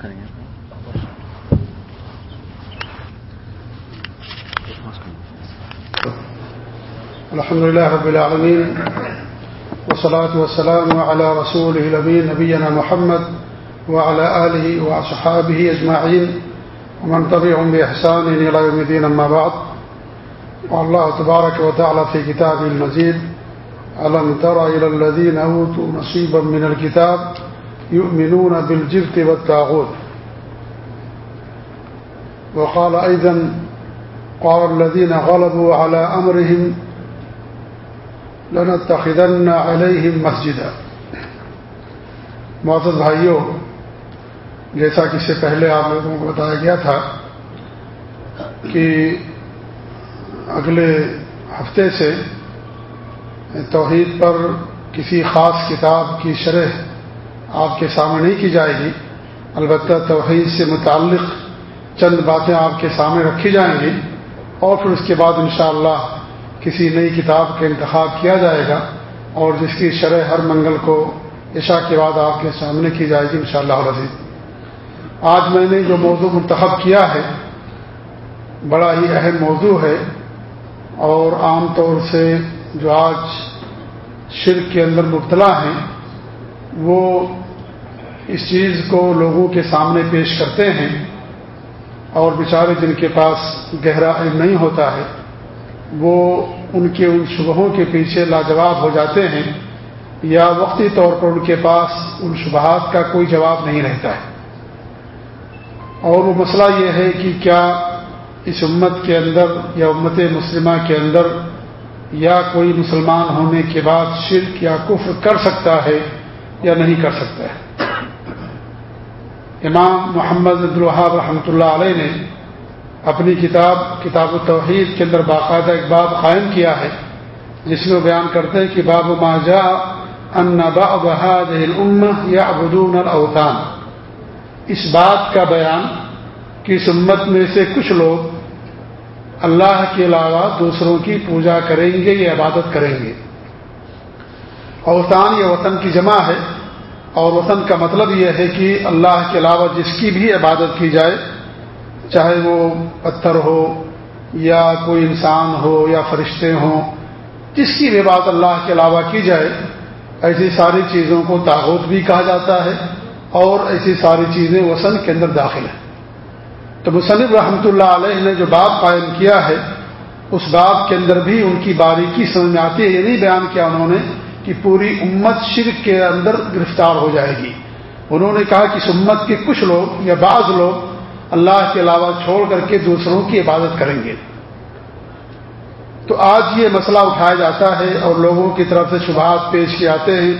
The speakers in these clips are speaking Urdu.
کریں گے۔ الحمد لله رب العالمين والصلاة والسلام على رسوله الأمين نبينا محمد وعلى آله وأصحابه أجمعين ومن تبعهم بإحسان إلى يوم الدين أما بعد۔ والله تبارك وتعالى في كتابه المزيد ألم تر إلى الذين أوتوا نصيبا من الكتاب يؤمنون بالجبت والتاغوت وقال أيضا، قال الذين غلبوا على أمرهم لنتخذن عليهم مسجدا. معزز بھائیوں جیسا کہ اس سے پہلے آپ لوگوں کو بتایا گیا تھا کہ اگلے ہفتے سے توحید پر کسی خاص کتاب کی شرح آپ کے سامنے نہیں کی جائے گی، البتہ توحید سے متعلق چند باتیں آپ کے سامنے رکھی جائیں گی اور پھر اس کے بعد انشاءاللہ کسی نئی کتاب کا انتخاب کیا جائے گا اور جس کی شرح ہر منگل کو عشاء کے بعد آپ کے سامنے کی جائے گی انشاءاللہ شاء اللہ آج میں نے جو موضوع منتخب کیا ہے، بڑا ہی اہم موضوع ہے اور عام طور سے جو آج شرک کے اندر مبتلا ہیں، وہ اس چیز کو لوگوں کے سامنے پیش کرتے ہیں اور بیچارے جن کے پاس گہرا علم نہیں ہوتا ہے، وہ ان کے ان شبہوں کے پیچھے لاجواب ہو جاتے ہیں یا وقتی طور پر ان کے پاس ان شبہات کا کوئی جواب نہیں رہتا ہے۔ اور وہ مسئلہ یہ ہے کہ کیا اس امت کے اندر یا امت مسلمہ کے اندر یا کوئی مسلمان ہونے کے بعد شرک یا کفر کر سکتا ہے یا نہیں کر سکتا ہے۔ امام محمد الحاب رحمۃ اللہ علیہ نے اپنی کتاب کتاب التوحید کے اندر باقاعدہ ایک باب قائم کیا ہے۔ جس میں وہ بیان کرتے ہیں کہ باب ما جا ان بحاد یا ابدون الاوطان اس بات کا بیان کہ اس امت میں سے کچھ لوگ اللہ کے علاوہ دوسروں کی پوجا کریں گے یا عبادت کریں گے۔ اوتان یا وطن کی جمع ہے۔ اور وطن کا مطلب یہ ہے کہ اللہ کے علاوہ جس کی بھی عبادت کی جائے، چاہے وہ پتھر ہو یا کوئی انسان ہو یا فرشتے ہوں، جس کی بھی بات اللہ کے علاوہ کی جائے، ایسی ساری چیزوں کو تاغوت بھی کہا جاتا ہے اور ایسی ساری چیزیں وسن کے اندر داخل ہیں۔ تو مصنف رحمۃ اللہ علیہ نے جو باب قائم کیا ہے، اس باب کے اندر بھی ان کی باریکی سمجھ میں آتی ہے، یہ نہیں بیان کیا انہوں نے کہ پوری امت شرک کے اندر گرفتار ہو جائے گی۔ انہوں نے کہا کہ اس امت کے کچھ لوگ یا بعض لوگ اللہ کے علاوہ چھوڑ کر کے دوسروں کی عبادت کریں گے۔ تو آج یہ مسئلہ اٹھایا جاتا ہے اور لوگوں کی طرف سے شبہات پیش کیے جاتے ہیں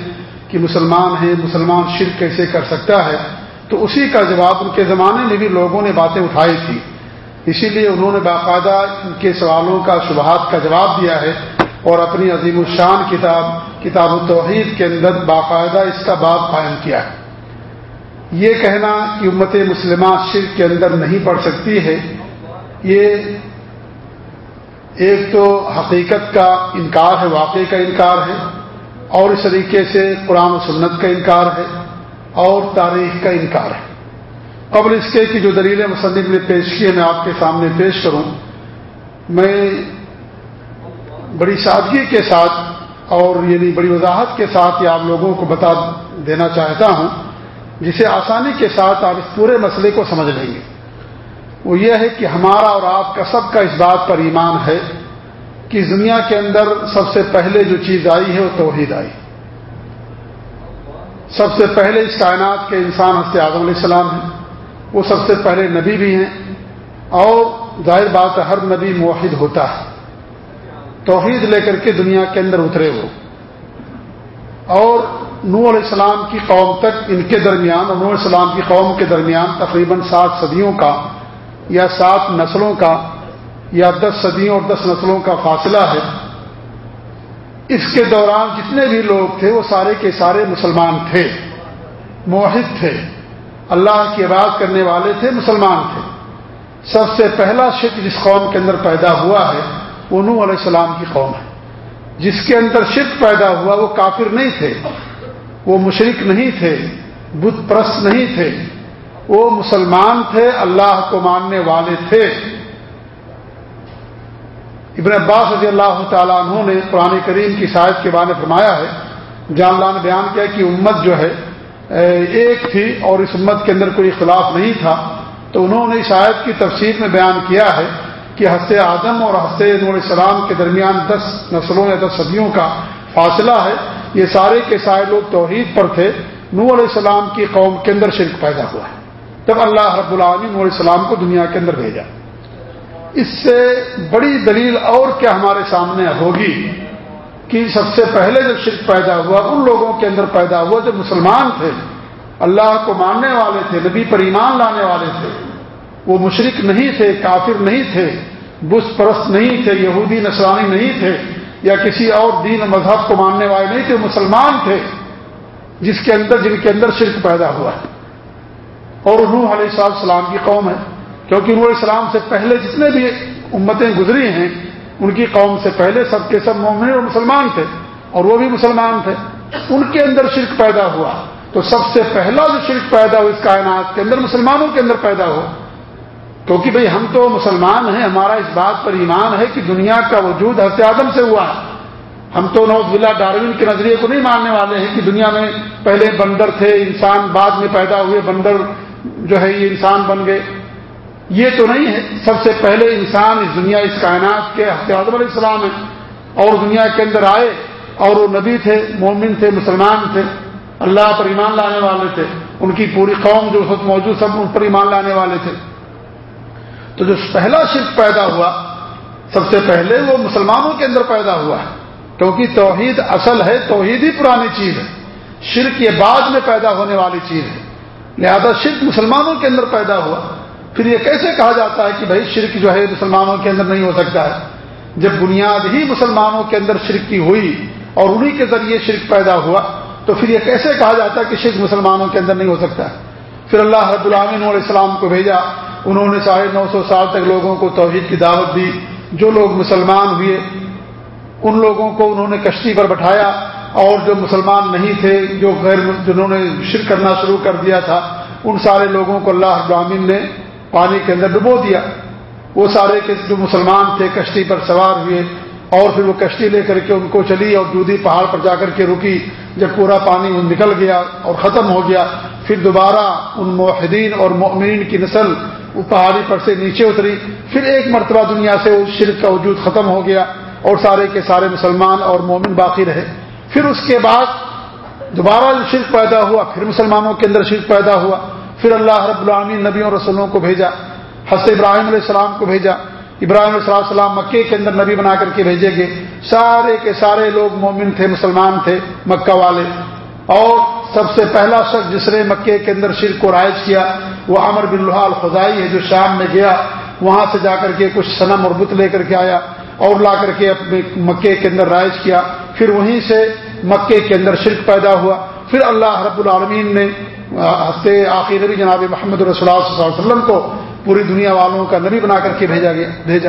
کہ مسلمان ہیں، مسلمان شرک کیسے کر سکتا ہے۔ تو اسی کا جواب ان کے زمانے میں بھی لوگوں نے باتیں اٹھائی تھی۔ اسی لیے انہوں نے باقاعدہ ان کے سوالوں کا شبہات کا جواب دیا ہے اور اپنی عظیم الشان کتاب کتاب التوحید کے اندر باقاعدہ اس کا باب قائم کیا ہے۔ یہ کہنا کہ امت مسلمہ شرک کے اندر نہیں پڑ سکتی ہے، یہ ایک تو حقیقت کا انکار ہے، واقعی کا انکار ہے، اور اس طریقے سے قرآن و سنت کا انکار ہے۔ اور تاریخ کا انکار ہے۔ قبل اس کے کہ جو دلیل مصنف نے پیش کی ہے میں آپ کے سامنے پیش کروں۔ میں بڑی سادگی کے ساتھ اور یعنی بڑی وضاحت کے ساتھ یہ آپ لوگوں کو بتا دینا چاہتا ہوں، جسے آسانی کے ساتھ آپ اس پورے مسئلے کو سمجھ لیں گے۔ وہ یہ ہے کہ ہمارا اور آپ کا سب کا اس بات پر ایمان ہے کہ اس دنیا کے اندر سب سے پہلے جو چیز آئی ہے، وہ توحید آئی۔ سب سے پہلے اس کائنات کے انسان ہنس اعظم علیہ السلام ہیں۔ وہ سب سے پہلے نبی بھی ہیں۔ اور ظاہر بات ہے، ہر نبی موحد ہوتا ہے۔ توحید لے کر کے دنیا کے اندر اترے وہ۔ اور نو علیہ السلام کی قوم تک ان کے درمیان، اور نو علیہ السلام کی قوم کے درمیان تقریباً سات صدیوں کا یا سات نسلوں کا یا دس صدیوں اور دس نسلوں کا فاصلہ ہے۔ اس کے دوران جتنے بھی لوگ تھے، وہ سارے کے سارے مسلمان تھے، موحد تھے۔ اللہ کی عبادت کرنے والے تھے، مسلمان تھے۔ سب سے پہلا شرک جس قوم کے اندر پیدا ہوا ہے، وہ نو علیہ السلام کی قوم ہے۔ جس کے اندر شرک پیدا ہوا، وہ کافر نہیں تھے۔ وہ مشرق نہیں تھے، بت پرست نہیں تھے۔ وہ مسلمان تھے، اللہ کو ماننے والے تھے۔ ابن عباس رضی اللہ تعالیٰ عنہ نے قرآن کریم کی شاید کے بارے میں فرمایا ہے جان اللہ نے بیان کیا کہ امت جو ہے ایک تھی اور اس امت کے اندر کوئی اختلاف نہیں تھا۔ تو انہوں نے شاید کی تفصیل میں بیان کیا ہے کہ حس آدم اور حس نور السلام کے درمیان دس نسلوں یا دس صدیوں کا فاصلہ ہے۔ یہ سارے کے سارے لوگ توحید پر تھے۔ نور علیہ السلام کی قوم کے اندر شرک پیدا ہوا ہے۔ تب اللہ رب العالمین نور علیہ السلام کو دنیا کے اندر بھیجا۔ اس سے بڑی دلیل اور کیا ہمارے سامنے ہوگی کہ سب سے پہلے جب شرک پیدا ہوا، ان لوگوں کے اندر پیدا ہوا جو مسلمان تھے، اللہ کو ماننے والے تھے، نبی پر ایمان لانے والے تھے، وہ مشرق نہیں تھے، کافر نہیں تھے بس پرست نہیں تھے، یہودی نسرانی نہیں تھے، یا کسی اور دین مذہب کو ماننے والے نہیں تھے مسلمان تھے، جس کے اندر، جن کے اندر شرک پیدا ہوا ہے۔ اور نوح علیہ صاحب السلام کی قوم ہے۔ کیونکہ نور السلام سے پہلے جتنے بھی امتیں گزری ہیں، ان کی قوم سے پہلے سب کے سب مومن اور مسلمان تھے، اور وہ بھی مسلمان تھے۔ ان کے اندر شرک پیدا ہوا۔ تو سب سے پہلا جو شرک پیدا ہو اس کائنات کے اندر، مسلمانوں کے اندر پیدا ہو کیونکہ بھئی ہم تو مسلمان ہیں، ہمارا اس بات پر ایمان ہے کہ دنیا کا وجود حضرت آدم سے ہوا۔ ہم تو نوز بلا ڈاروین کے نظریے کو نہیں ماننے والے ہیں کہ دنیا میں پہلے بندر تھے، انسان بعد میں پیدا ہوئے، بندر جو ہے یہ انسان بن گئے۔ یہ تو نہیں ہے، سب سے پہلے انسان اس دنیا، اس کائنات کے اعظم علیہ السلام ہیں۔ اور دنیا کے اندر آئے، اور وہ نبی تھے، مومن تھے، مسلمان تھے، اللہ پر ایمان لانے والے تھے۔ ان کی پوری قوم جو خود موجود، سب ان پر ایمان لانے والے تھے۔ تو جو پہلا شرک پیدا ہوا، سب سے پہلے وہ مسلمانوں کے اندر پیدا ہوا ہے۔ کیونکہ توحید اصل ہے، توحید ہی پرانی چیز ہے۔ شرک یہ بعد میں پیدا ہونے والی چیز ہے۔ لہذا شرک مسلمانوں کے اندر پیدا ہوا۔ پھر یہ کیسے کہا جاتا ہے کہ بھائی شرک جو ہے مسلمانوں کے اندر نہیں ہو سکتا ہے؟ جب بنیاد ہی مسلمانوں کے اندر شرک کی ہوئی اور انہی کے ذریعے شرک پیدا ہوا، تو پھر یہ کیسے کہا جاتا ہے کہ شرک مسلمانوں کے اندر نہیں ہو سکتا ہے؟ پھر اللہ رب العامن علیہ السلام کو بھیجا، انہوں نے ساڑھے نو سو سال تک لوگوں کو توحید کی دعوت دی، جو لوگ مسلمان ہوئے، ان لوگوں کو انہوں نے کشتی پر بٹھایا اور جو مسلمان نہیں تھے، جو غیر جنہوں نے شرک کرنا شروع کر دیا تھا، ان سارے لوگوں کو اللہ ابراہین نے پانی کے اندر ڈبو دیا۔ وہ سارے کے جو مسلمان تھے، کشتی پر سوار ہوئے، اور پھر وہ کشتی لے کر کے ان کو چلی اور دودھی پہاڑ پر جا کر کے رکی۔ جب پورا پانی نکل گیا اور ختم ہو گیا، پھر دوبارہ ان موحدین اور مومنین کی نسل وہ پہاڑی پر سے نیچے اتری۔ پھر ایک مرتبہ دنیا سے اس شرک کا وجود ختم ہو گیا اور سارے کے سارے مسلمان اور مومن باقی رہے۔ پھر اس کے بعد دوبارہ جو شرک پیدا ہوا، پھر مسلمانوں کے اندر شرک پیدا ہوا۔ پھر اللہ رب العالمین نبیوں رسولوں کو بھیجا، حضرت ابراہیم علیہ السلام کو بھیجا، ابراہیم علیہ السلام مکے کے اندر نبی بنا کر کے بھیجے گئے۔ سارے کے سارے لوگ مومن تھے، مسلمان تھے، مکہ والے۔ اور سب سے پہلا شخص جس نے مکے کے اندر شرک کو رائج کیا، وہ امر بن الحا الخدائی ہے، جو شام میں گیا، وہاں سے جا کر کے کچھ صنم اور بت لے کر کے آیا اور لا کر کے اپنے مکے کے اندر رائج کیا۔ پھر وہیں سے مکے کے اندر شرک پیدا ہوا۔ پھر اللہ رب العالمین نے ہفتے آخر نبی جناب محمد رسول اللہ صلی اللہ علیہ وسلم کو پوری دنیا والوں کا نبی بنا کر کے بھیجا گیا، بھیجا۔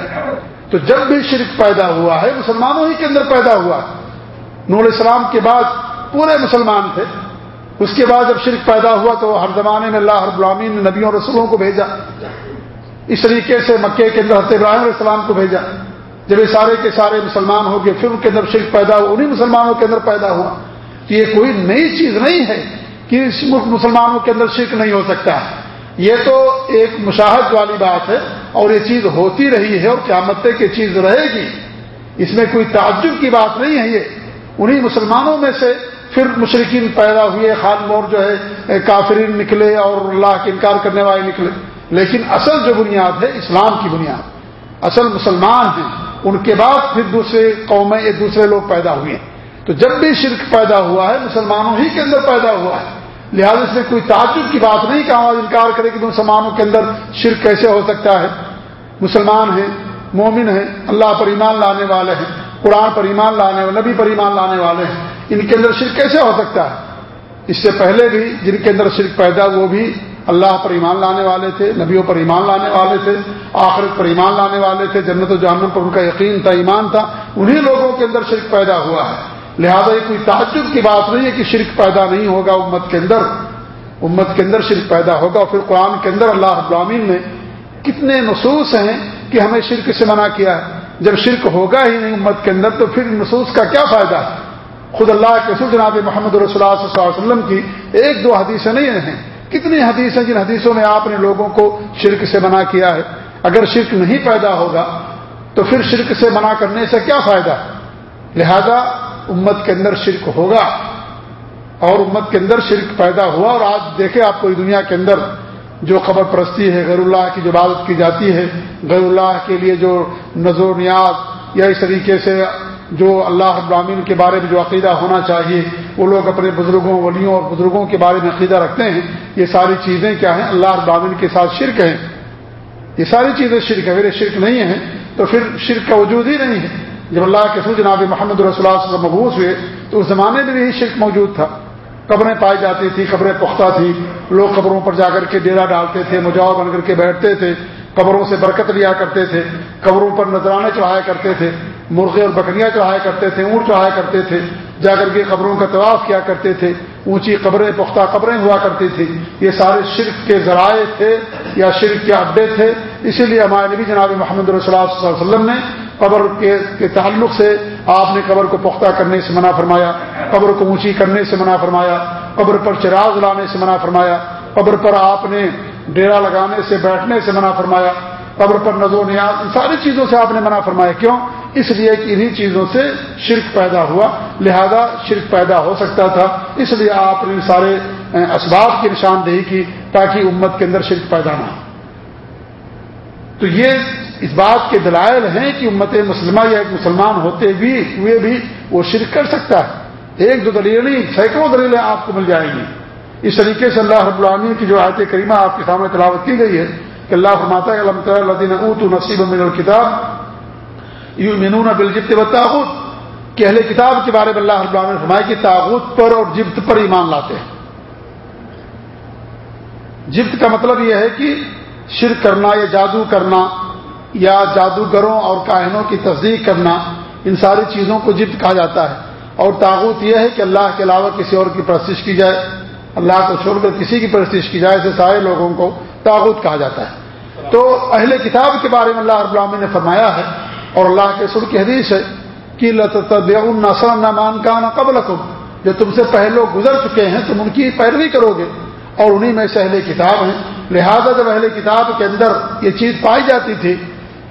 تو جب بھی شرک پیدا ہوا ہے، مسلمانوں ہی کے اندر پیدا ہوا نور اسلام کے بعد پورے مسلمان تھے۔ اس کے بعد جب شرک پیدا ہوا تو ہر زمانے میں اللہ رب العالمین نے نبیوں رسولوں کو بھیجا۔ اس طریقے سے مکے کے اندر حضرت ابراہیم علیہ السلام کو بھیجا۔ جب یہ سارے کے سارے مسلمان ہو گئے، پھر ان کے اندر شرک پیدا ہوا انہیں مسلمانوں کے اندر پیدا ہوا۔ کہ یہ کوئی نئی چیز نہیں ہے کہ اس ملک مسلمانوں کے اندر شرک نہیں ہو سکتا۔ یہ تو ایک مشاہد والی بات ہے اور یہ چیز ہوتی رہی ہے اور قیامت کی چیز رہے گی۔ اس میں کوئی تعجب کی بات نہیں ہے یہ۔ انہیں مسلمانوں میں سے پھر مشرقین پیدا ہوئے، خان مور جو ہے، کافرین نکلے اور اللہ کے انکار کرنے والے نکلے۔ لیکن اصل جو بنیاد ہے، اسلام کی بنیاد۔ اصل مسلمان ہیں۔ ان کے بعد پھر دوسرے قومیں ایک دوسرے لوگ پیدا ہوئے۔ ہیں تو جب بھی شرک پیدا ہوا ہے، مسلمانوں ہی کے اندر پیدا ہوا ہے۔ لہٰذا اس میں کوئی تعجب کی بات نہیں کہ آواز انکار کرے کہ مسلمانوں کے اندر شرک کیسے ہو سکتا ہے۔ مسلمان ہیں، مومن ہیں، اللہ پر ایمان لانے والے ہیں، قرآن پر ایمان لانے والے نبی پر ایمان لانے والے ہیں۔ ان کے اندر شرک کیسے ہو سکتا ہے؟ اس سے پہلے بھی جن کے اندر شرک پیدا وہ بھی اللہ پر ایمان لانے والے تھے، نبیوں پر ایمان لانے والے تھے، آخرت پر ایمان لانے والے تھے، جنت و جہنم پر ان کا یقین تھا، ایمان تھا۔ انہی لوگوں کے اندر شرک پیدا ہوا ہے۔ لہذا یہ کوئی تعجب کی بات نہیں ہے کہ شرک پیدا نہیں ہوگا امت کے اندر۔ امت کے اندر شرک پیدا ہوگا۔ اور پھر قرآن کے اندر اللہ ابرامین نے کتنے نصوص ہیں کہ ہمیں شرک سے منع کیا ہے۔ جب شرک ہوگا ہی نہیں امت کے اندر تو پھر نصوص کا کیا فائدہ ہے؟ خود اللہ کے سر جناب محمد رسول اللہ صلی اللہ علیہ وسلم کی ایک دو حدیثیں نہیں ہیں۔ کتنی حدیث ہیں جن حدیثوں میں آپ نے لوگوں کو شرک سے منع کیا ہے؟ اگر شرک نہیں پیدا ہوگا تو پھر شرک سے منع کرنے سے کیا فائدہ لہذا امت کے اندر شرک ہوگا اور امت کے اندر شرک پیدا ہوا اور آج دیکھیں آپ کو دنیا کے اندر جو خبر پرستی ہے، غیر اللہ کی جو عبادت کی جاتی ہے، غیر اللہ کے لیے جو نظر و نیاز یا اس طریقے سے جو اللہ ابراہین کے بارے میں جو عقیدہ ہونا چاہیے، وہ لوگ اپنے بزرگوں، ولیوں اور بزرگوں کے بارے میں عقیدہ رکھتے ہیں۔ یہ ساری چیزیں کیا ہیں؟ اللہ ابراہین کے ساتھ شرک ہیں۔ یہ ساری چیزیں شرک ہے میرے شرک نہیں ہیں تو پھر شرک کا وجود ہی نہیں ہے۔ جب اللہ کے سو جناب محمد رسول اللہ وسلم مبوس ہوئے تو اس زمانے میں بھی شرک موجود تھا۔ قبریں پائی جاتی تھی قبریں پختہ تھی لوگ قبروں پر جا کر کے ڈیرا ڈالتے تھے، مجاور بن کر کے بیٹھتے تھے۔ قبروں سے برکت لیا کرتے تھے۔ قبروں پر نذرانے چڑھایا کرتے تھے۔ مرغے اور بکریاں چڑھایا کرتے تھے، اونٹ چڑھایا کرتے تھے۔ جا کر کے قبروں کا طواف کیا کرتے تھے۔ اونچی قبریں، پختہ قبریں ہوا کرتی تھی یہ سارے شرک کے ذرائع تھے یا شرک کے اڈے تھے۔ اسی لیے ہمارے نبی جناب محمد رسول اللہ صلی اللہ علیہ وسلم نے قبر کے تعلق سے آپ نے قبر کو پختہ کرنے سے منع فرمایا، قبر کو اونچی کرنے سے منع فرمایا، قبر پر چراغ لانے سے منع فرمایا، قبر پر آپ نے ڈیرا لگانے سے بیٹھنے سے منع فرمایا، قبر پر نظر نیاز، ان ساری چیزوں سے آپ نے منع فرمایا۔ کیوں؟ اس لیے کہ انہی چیزوں سے شرک پیدا ہوا، لہذا شرک پیدا ہو سکتا تھا۔ اس لیے آپ نے سارے اسباب کی نشاندہی کی تاکہ امت کے اندر شرک پیدا نہ ہو۔ تو یہ اس بات کے دلائل ہیں کہ امت مسلمہ یا ایک مسلمان ہوتے بھی، ہوئے بھی، وہ شرک کر سکتا ہے۔ ایک دو دلیل نہیں، سینکڑوں دلیلیں آپ کو مل جائیں گی۔ اس طریقے سے اللہ رب العالمین کی جو آیت کریمہ آپ کے سامنے تلاوت کی گئی ہے کہ اللہ فرماتا ہے اللہ اوت نصیب من الکتاب یو مینون بل و تاغت کہ اہل کتاب کے بارے میں اللہ رب العالمین فرمایا کہ تاغت پر اور جبت پر ایمان لاتے ہیں۔ جبت کا مطلب یہ ہے کہ شرک کرنا یا جادو کرنا یا جادوگروں اور کاہنوں کی تصدیق کرنا، ان ساری چیزوں کو جبت کہا جاتا ہے۔ اور تاغوت یہ ہے کہ اللہ کے علاوہ کسی اور کی پرستش کی جائے، اللہ کو چھوڑ کر کسی کی پرستش کی جائے، ایسے سارے لوگوں کو تاغوت کہا جاتا ہے۔ تو اہل کتاب کے بارے میں اللہ رب العالمین نے فرمایا ہے، اور اللہ کے سر کی حدیث ہے کہ نسل نمان کا نہ قبل جو تم سے پہلے گزر چکے ہیں، تم ان کی پیروی کرو گے، اور انہیں میں سے اہل کتاب ہیں۔ لہذا جب اہل کتاب کے اندر یہ چیز پائی جاتی تھی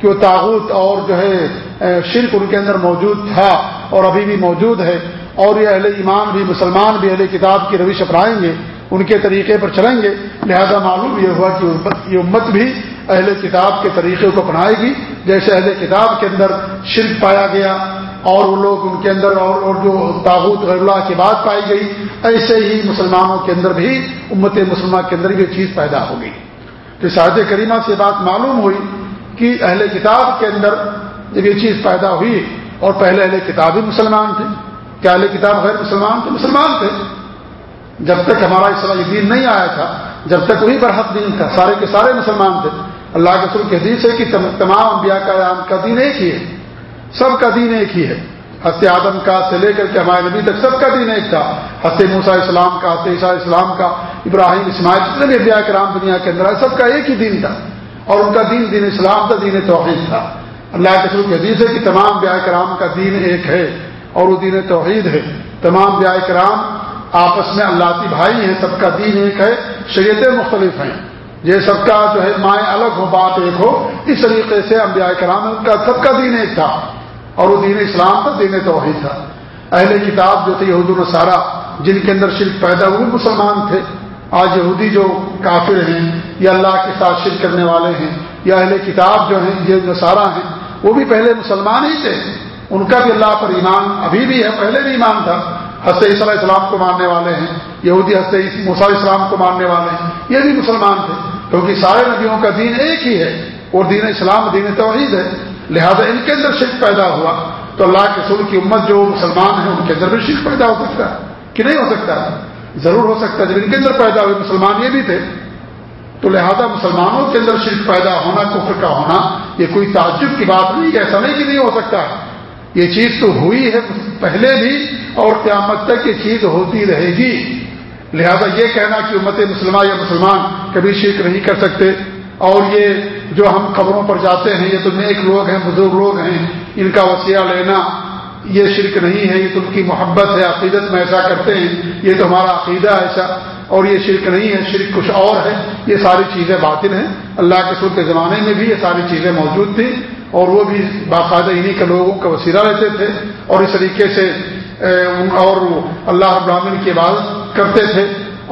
کہ وہ تاغت اور جو ہے شرک ان کے اندر موجود تھا اور ابھی بھی موجود ہے اور یہ اہل ایمان بھی، مسلمان بھی اہل کتاب کی روش اپنائیں گے، ان کے طریقے پر چلیں گے، لہذا معلوم یہ ہوا کہ یہ امت بھی اہل کتاب کے طریقے کو اپنائے گی، جیسے اہل کتاب کے اندر شرک پایا گیا اور وہ لوگ ان کے اندر اور اور جو تاغت اللہ کی بات پائی گئی، ایسے ہی مسلمانوں کے اندر بھی، امت مسلمہ کے اندر بھی چیز پیدا ہو گئی۔ تو شاہد کریمہ سے بات معلوم ہوئی کہ اہل کتاب کے اندر جب یہ چیز پیدا ہوئی اور پہلے اہل کتاب ہی مسلمان تھے، کیا اہل کتاب غیر مسلمان تھے؟ مسلمان تھے۔ جب تک ہمارا اسلامی دین نہیں آیا تھا، جب تک وہی برحق دین تھا، سارے کے سارے مسلمان تھے۔ اللہ کے سر کے حدیث ہے کہ تمام انبیاء کا دین ایک ہی ہے۔ سب کا دین ایک ہی ہے۔ حس آدم کا سے لے کر کے ہمارے نبی تک سب کا دین ایک تھا۔ حس موسا اسلام کا حس عیسیٰ اسلام کا، ابراہیم، اسماعیل، جتنے بھی ابیا کرام دنیا کے اندر سب کا ایک ہی دین تھا۔ اور ان کا دین دین اسلام کا دین توحید تھا۔ اللہ کے سر حدیث ہے کہ تمام بیا کرام کا دین ایک ہے اور وہ دین توحید ہے۔ تمام بیا کرام آپس میں اللہ کی بھائی ہیں، سب کا دین ایک ہے، شریعتیں مختلف ہیں۔ یہ سب کا جو ہے مائیں الگ ہو، بات ایک ہو۔ اس طریقے سے انبیاء کرام ان کا سب کا دین ایک تھا اور وہ دین اسلام کا دین توحید تھا۔ اہل کتاب جو تھے، یہود النصارہ جن کے اندر شرک پیدا ہوئے، مسلمان تھے۔ آج یہودی جو کافر ہیں، یا اللہ کے ساتھ شرک کرنے والے ہیں، یا اہل کتاب جو ہیں یہ نصارہ ہیں، وہ بھی پہلے مسلمان ہی تھے۔ ان کا بھی اللہ پر ایمان، ابھی بھی ہے، پہلے بھی ایمان تھا۔ حس علیہ السلام کو ماننے والے ہیں، یہودی حس موسیٰ اسلام کو ماننے والے ہیں۔ یہ بھی مسلمان تھے، کیونکہ سارے نبیوں کا دین ایک ہی ہے اور دین اسلام، دین توحید ہے۔ لہذا ان کے اندر شرک پیدا ہوا۔ تو اللہ کے سر کی امت جو مسلمان ہیں ان کے اندر بھی شرک پیدا ہو سکتا ہے، کہ نہیں ہو سکتا؟ ضرور ہو سکتا ہے۔ جب ان کے اندر پیدا ہوئے مسلمان یہ بھی تھے، تو لہذا مسلمانوں کے اندر شرک پیدا ہونا، کفر کا ہونا، یہ کوئی تعجب کی بات نہیں، ایسا نہیں کہ نہیں ہو سکتا۔ یہ چیز تو ہوئی ہے پہلے بھی اور قیامت تک یہ چیز ہوتی رہے گی۔ لہذا یہ کہنا کہ امت مسلمہ یا مسلمان کبھی شرک نہیں کر سکتے۔ اور یہ جو ہم خبروں پر جاتے ہیں، یہ تو نیک لوگ ہیں، بزرگ لوگ ہیں، ان کا وسیع لینا یہ شرک نہیں ہے، یہ تو ان کی محبت ہے، عقیدت میں ایسا کرتے ہیں، یہ تو ہمارا عقیدہ ایسا، اور یہ شرک نہیں ہے، شرک کچھ اور ہے، یہ ساری چیزیں باطل ہیں۔ اللہ کے سر کے زمانے میں بھی یہ ساری چیزیں موجود تھیں، اور وہ بھی باقاعدہ انہیں کے لوگوں کا وسیلہ رہتے تھے، اور اس طریقے سے اور اللہ ابراہین کی عبادت کرتے تھے،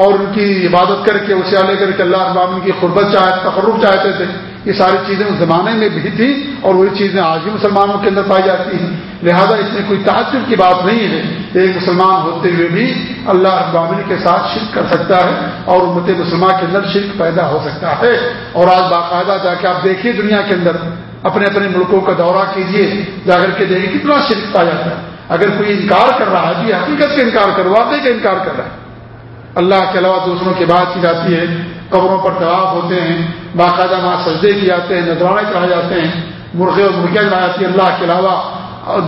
اور ان کی عبادت کر کے اسے لے کر کے اللہ ابراہین کی قربت چاہ تقرب چاہتے تھے۔ یہ ساری چیزیں اس زمانے میں بھی تھیں اور وہی چیزیں آج بھی مسلمانوں کے اندر پائی جاتی ہیں۔ لہذا اس میں کوئی تعجب کی بات نہیں ہے ایک مسلمان ہوتے ہوئے بھی اللہ ابامن کے ساتھ شرک کر سکتا ہے اور امت مسلمان کے اندر شرک پیدا ہو سکتا ہے۔ اور آج باقاعدہ جا کے آپ دیکھیے دنیا کے اندر، اپنے اپنے ملکوں کا دورہ کیجیے جا کر کے دیکھیے کتنا شرک پایا جاتا ہے۔ اگر کوئی انکار کر رہا ہے جی حقیقت کا انکار کر واقعی کا انکار کر رہا ہے۔ اللہ کے علاوہ دوسروں کی بات کی جاتی ہے۔ قبروں پر طواف ہوتے ہیں، باقاعدہ وہاں سجدے کی جاتے ہیں نذرانے چڑھائے جاتے ہیں۔ مرغے اور مرغیاں چڑھائی جاتی ہیں اللہ کے علاوہ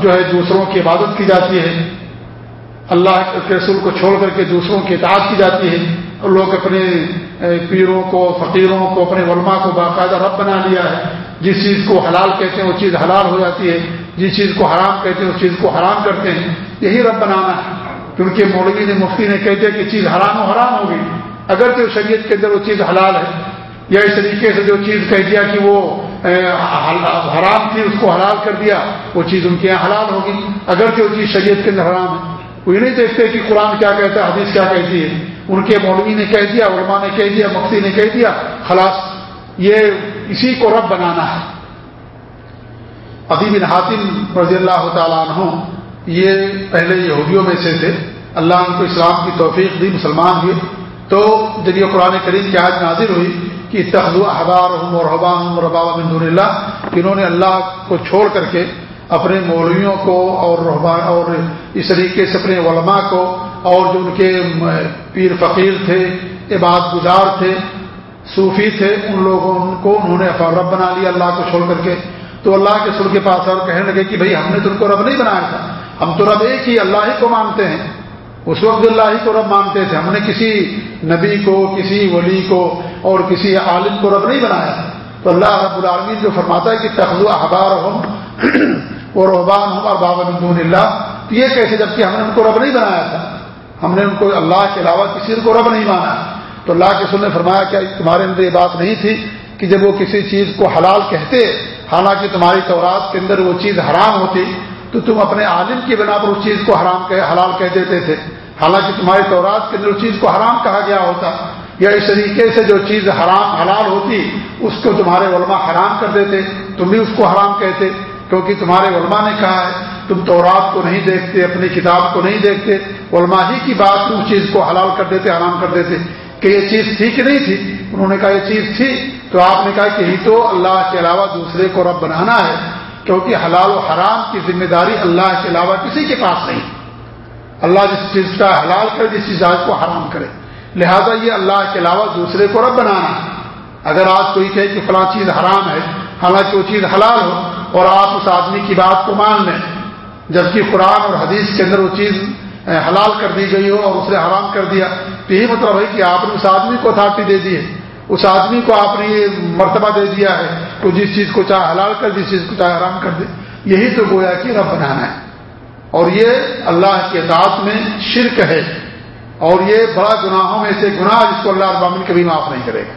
جو ہے دوسروں کی عبادت کی جاتی ہے۔ اللہ کے رسول کو چھوڑ کر کے دوسروں کی اطاعت کی جاتی ہے۔ اور لوگ اپنے پیروں کو، فقیروں کو، اپنے علماء کو باقاعدہ رب بنا لیا ہے۔ جس چیز کو حلال کہتے ہیں، وہ چیز حلال ہو جاتی ہے۔ جس چیز کو حرام کہتے ہیں، اس چیز کو حرام کرتے ہیں۔ یہی رب بنانا ہے۔ کیونکہ مولوی نے، مفتی نے کہتے کہ چیز حرام و حرام ہوگی۔ تو شریعت کے اندر وہ چیز حلال ہے، یا اس طریقے سے جو چیز کہہ دیا کہ وہ حرام تھی، اس کو حلال کر دیا، وہ چیز ان کے یہاں حلال ہوگی۔ اگر وہ چیز شریعت کے اندر حرام ہے۔ وہ یہ نہیں دیکھتے کہ قرآن کیا کہتا ہے، حدیث کیا کہتی ہے۔ ان کے مولوی نے کہہ دیا، علماء نے کہہ دیا، مفتی نے کہہ دیا، خلاص، یہ اسی کو رب بنانا ہے۔ ابھی بن حاتم رضی اللہ تعالیٰ عنہ، یہ پہلے یہودیوں میں سے تھے۔ اللہ ان کو اسلام کی توفیق دی، مسلمان ہوئے۔ تو جب یہ قرآن کریم کی آج نازر ہوئی کہ تخذ احبار ہوں اور حبان ہوں رباب دور اللہ، کہ انہوں نے اللہ کو چھوڑ کر کے اپنے مولویوں کو اور اور اس طریقے سے اپنے علماء کو اور جو ان کے پیر فقیر تھے، عباد گزار تھے، صوفی تھے، ان لوگوں کو انہوں نے رب بنا لیا، اللہ کو چھوڑ کر کے۔ تو اللہ کے سر کے پاس اور کہنے لگے کہ بھائی ہم نے تم کو رب نہیں بنایا تھا، ہم تو رب ایک ہی، اللہ ہی کو مانتے ہیں۔ اس وقت اللہ ہی کو رب مانتے تھے۔ ہم نے کسی نبی کو، کسی ولی کو اور کسی عالم کو رب نہیں بنایا تو اللہ رب العالمین جو فرماتا ہے کہ تخلو احبار ہوں اور رحبان ہوں اور بابا بندون اللہ یہ کیسے؟ جبکہ ہم نے ان کو رب نہیں بنایا تھا۔ ہم نے ان کو اللہ کے علاوہ کسی کو رب نہیں مانا۔ تو اللہ کے سر نے فرمایا کہ تمہارے اندر یہ بات نہیں تھی کہ جب وہ کسی چیز کو حلال کہتے، حالانکہ تمہاری تورات کے اندر وہ چیز حرام ہوتی تو تم اپنے عالم کی بنا پر اس چیز کو حرام کہ حلال کہہ دیتے تھے۔ حالانکہ تمہاری تورات کے اندر اس چیز کو حرام کہا گیا ہوتا۔ یا اس طریقے سے جو چیز حرام حلال ہوتی، اس کو تمہارے علماء حرام کر دیتے۔ تم بھی اس کو حرام کہتے، کیونکہ تمہارے علماء نے کہا ہے، تم تورات کو نہیں دیکھتے، اپنی کتاب کو نہیں دیکھتے۔ علماء ہی کی بات اس چیز کو حلال کر دیتے، حرام کر دیتے۔ کہ یہ چیز تھی کہ نہیں تھی؟ انہوں نے کہا یہ چیز تھی۔ تو آپ نے کہا کہ ہی تو اللہ کے علاوہ دوسرے کو رب بنانا ہے۔ کیونکہ حلال و حرام کی ذمہ داری اللہ کے علاوہ کسی کے پاس نہیں۔ اللہ جس چیز کا حلال کرے، جس چیز کو حرام کرے۔ لہذا یہ اللہ کے علاوہ دوسرے کو رب بنانا ہے۔ اگر آج کوئی کہے کہ فلاں چیز حرام ہے، حالانکہ وہ چیز حلال ہو اور آپ اس آدمی کی بات کو مان لیں، جبکہ قرآن اور حدیث کے اندر وہ چیز حلال کر دی گئی ہو اور اسے حرام کر دیا، تو یہی مطلب ہے کہ آپ نے اس آدمی کو اتھارٹی دے دی ہے۔ اس آدمی کو آپ نے یہ مرتبہ دے دیا ہے۔ تو جس چیز کو چاہے حلال کر جس چیز کو چاہے حرام کر دے۔ یہی تو گویا کہ رب بنانا ہے۔ اور یہ اللہ کے اطاعت میں شرک ہے۔ اور یہ بڑا گناہوں میں سے گناہ جس کو اللہ ابامن کبھی معاف نہیں کرے گا۔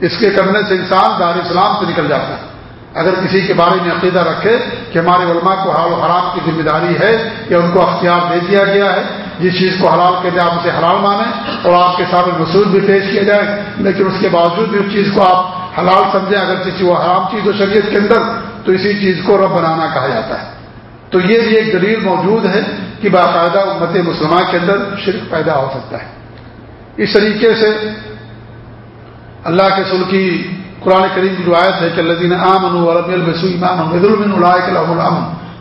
اس کے کرنے سے انسان دار اسلام سے نکل جاتا ہے۔ اگر کسی کے بارے میں عقیدہ رکھے کہ ہمارے علماء کو حال و حرام کی ذمہ داری ہے یا ان کو اختیار دے دیا گیا ہے، جس چیز کو حلال کے آپ اسے حلال مانیں اور آپ کے سامنے مصروف بھی پیش کیا جائے، لیکن اس کے باوجود بھی اس چیز کو آپ حلال سمجھیں، اگر کسی وہ حرام چیز ہو شریعت کے اندر، تو اسی چیز کو رب بنانا کہا جاتا ہے۔ تو یہ بھی ایک دلیل موجود ہے کہ باقاعدہ امت مسلمان کے اندر شرک پیدا ہو سکتا ہے۔ اس طریقے سے اللہ کے سل کی قرآن کریم کی روایت ہے کہ اللہ عام امن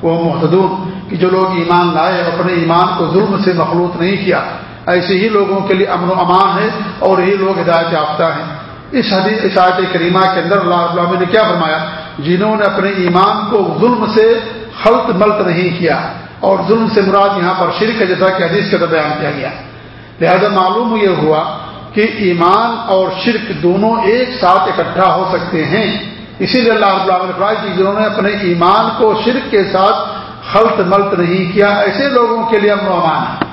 وہ محدود کہ جو لوگ ایمان لائے، اپنے ایمان کو ظلم سے مخلوط نہیں کیا، ایسے ہی لوگوں کے لیے امن و امان ہے اور یہی لوگ ہدایت یافتہ ہیں۔ اس حدیث اشاعت کریمہ کے اندر اللہ نے کیا فرمایا؟ جنہوں نے اپنے ایمان کو ظلم سے خلط ملت نہیں کیا اور ظلم سے مراد یہاں پر شرک ہے، جیسا کہ حدیث کے اندر بیان کیا گیا۔ لہذا معلوم یہ ہوا کہ ایمان اور شرک دونوں ایک ساتھ اکٹھا ہو سکتے ہیں۔ اسی لیے اللہ رب العالمین نے کی جنہوں نے اپنے ایمان کو شرک کے ساتھ خلط ملت نہیں کیا، ایسے لوگوں کے لیے امن و امان ہے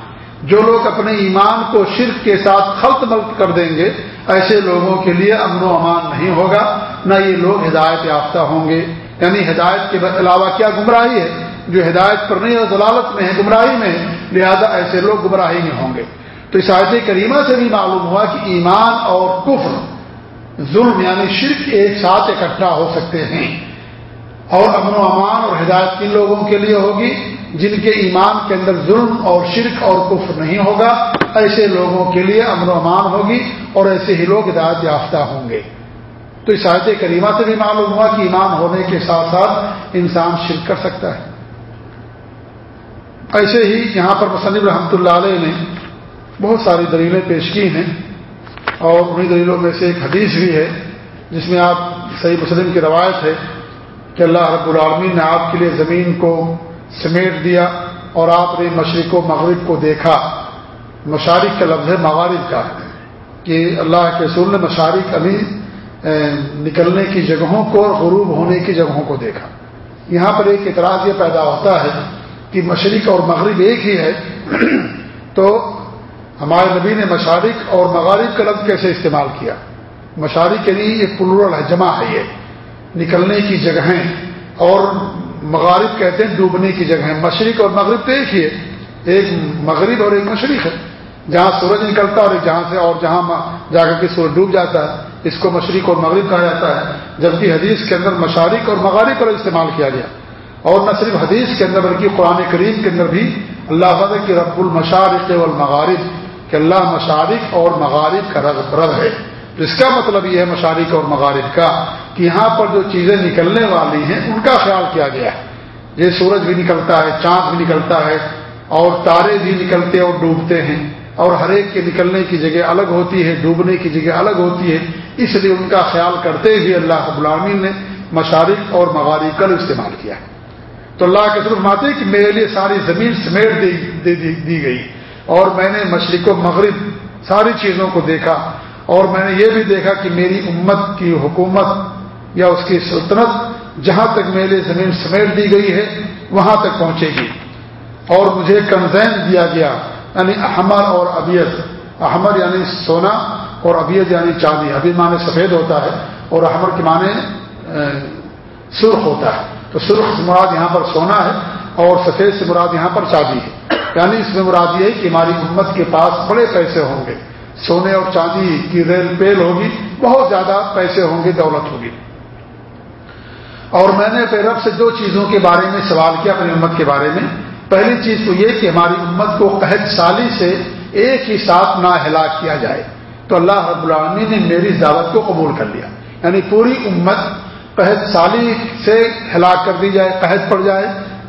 جو لوگ اپنے ایمان کو شرک کے ساتھ خلط ملت کر دیں گے ایسے لوگوں کے لیے امن و امان نہیں ہوگا، نہ یہ لوگ ہدایت یافتہ ہوں گے۔ یعنی ہدایت کے علاوہ کیا گمراہی ہے؟ جو ہدایت پر نہیں ہے ضلالت میں ہے، گمراہی میں ہے، لہذا ایسے لوگ گمراہی میں ہوں گے۔ تو اس آیت کریمہ سے بھی معلوم ہوا کہ ایمان اور کفر ظلم یعنی شرک ایک ساتھ اکٹھا ہو سکتے ہیں۔ اور امن و امان اور ہدایت کن لوگوں کے لیے ہوگی؟ جن کے ایمان کے اندر ظلم اور شرک اور کفر نہیں ہوگا ایسے لوگوں کے لیے امن و امان ہوگی اور ایسے ہی لوگ ہدایت یافتہ ہوں گے۔ تو اس آیت کریمہ سے بھی معلوم ہوا کہ ایمان ہونے کے ساتھ ساتھ انسان شرک کر سکتا ہے۔ ایسے ہی یہاں پر مصنف رحمۃ اللہ علیہ نے بہت ساری دلیلیں پیش کی ہیں اور انہیں دلیلوں میں سے ایک حدیث بھی ہے جس میں آپ صحیح مسلم کی روایت ہے کہ اللہ رب العالمین نے آپ کے لیے زمین کو سمیٹ دیا اور آپ نے مشرق و مغرب کو دیکھا۔ مشارق کا لفظ ہے مغارب کا، کہ اللہ کے رسول نے مشارق ابھی نکلنے کی جگہوں کو اور غروب ہونے کی جگہوں کو دیکھا۔ یہاں پر ایک اعتراض یہ پیدا ہوتا ہے کہ مشرق اور مغرب ایک ہی ہے۔ تو ہمارے نبی نے مشارق اور مغارب کا لفظ کیسے استعمال کیا؟ مشارق کے لیے یہ پلورل ہے، جمع ہے یہ۔ نکلنے کی جگہیں اور مغارب کہتے ہیں ڈوبنے کی جگہیں۔ مشرق اور مغرب تو ایک ہی ہے۔ ایک مغرب اور ایک مشرق ہے۔ جہاں سورج نکلتا اور ایک جہاں سے اور جہاں جا کر کے سورج ڈوب جاتا ہے، اس کو مشرق اور مغرب کہا جاتا ہے، جبکہ حدیث کے اندر مشارق اور مغارب پر استعمال کیا گیا۔ اور نہ صرف حدیث کے اندر بلکہ قرآن کریم کے اندر بھی اللہ تعالیٰ کی رب المشارق والمغارب، کہ اللہ مشارق اور مغارب کا رب رب ہے۔ تو اس کا مطلب یہ ہے مشارق اور مغارب کا، کہ یہاں پر جو چیزیں نکلنے والی ہیں، ان کا خیال کیا گیا ہے۔ یہ سورج بھی نکلتا ہے، چاند بھی نکلتا ہے، اور تارے بھی نکلتے اور ڈوبتے ہیں۔ اور ہر ایک کے نکلنے کی جگہ الگ ہوتی ہے ڈوبنے کی جگہ الگ ہوتی ہے۔ اس لیے ان کا خیال کرتے ہوئے اللہ غلامین نے مشارق اور مغارب کا استعمال کیا تو اللہ کے صرف ماتے کہ میرے لیے ساری زمین سمیٹ دی, دی, دی گئی۔ اور میں نے مشرق و مغرب ساری چیزوں کو دیکھا۔ اور میں نے یہ بھی دیکھا کہ میری امت کی حکومت یا اس کی سلطنت جہاں تک میرے زمین سمیٹ دی گئی ہے وہاں تک پہنچے گی۔ اور مجھے کنزین دیا گیا۔ یعنی احمر اور ابیت، احمر یعنی سونا اور ابیت یعنی چاندی، ابھی معنی سفید ہوتا ہے اور احمر کے معنی سرخ ہوتا ہے۔ تو سرخ سے مراد یہاں پر سونا ہے اور سفید سے مراد یہاں پر چاندی ہے۔ یعنی اس میں مراد یہ ہے کہ ہماری امت کے پاس بڑے پیسے ہوں گے۔ سونے اور چاندی کی ریل پیل ہوگی، بہت زیادہ پیسے ہوں گے، دولت ہوگی۔ اور میں نے اپنے رب سے دو چیزوں کے بارے میں سوال کیا، اپنی امت کے بارے میں۔ پہلی چیز تو یہ کہ ہماری امت کو قحط سالی سے ایک ہی ساتھ نہ ہلاک کیا جائے۔ تو اللہ رب العالمین نے میری دعوت کو قبول کر لیا۔ یعنی پوری امت قحط سالی سے ہلاک کر دی جائے، قحط پڑ جائے،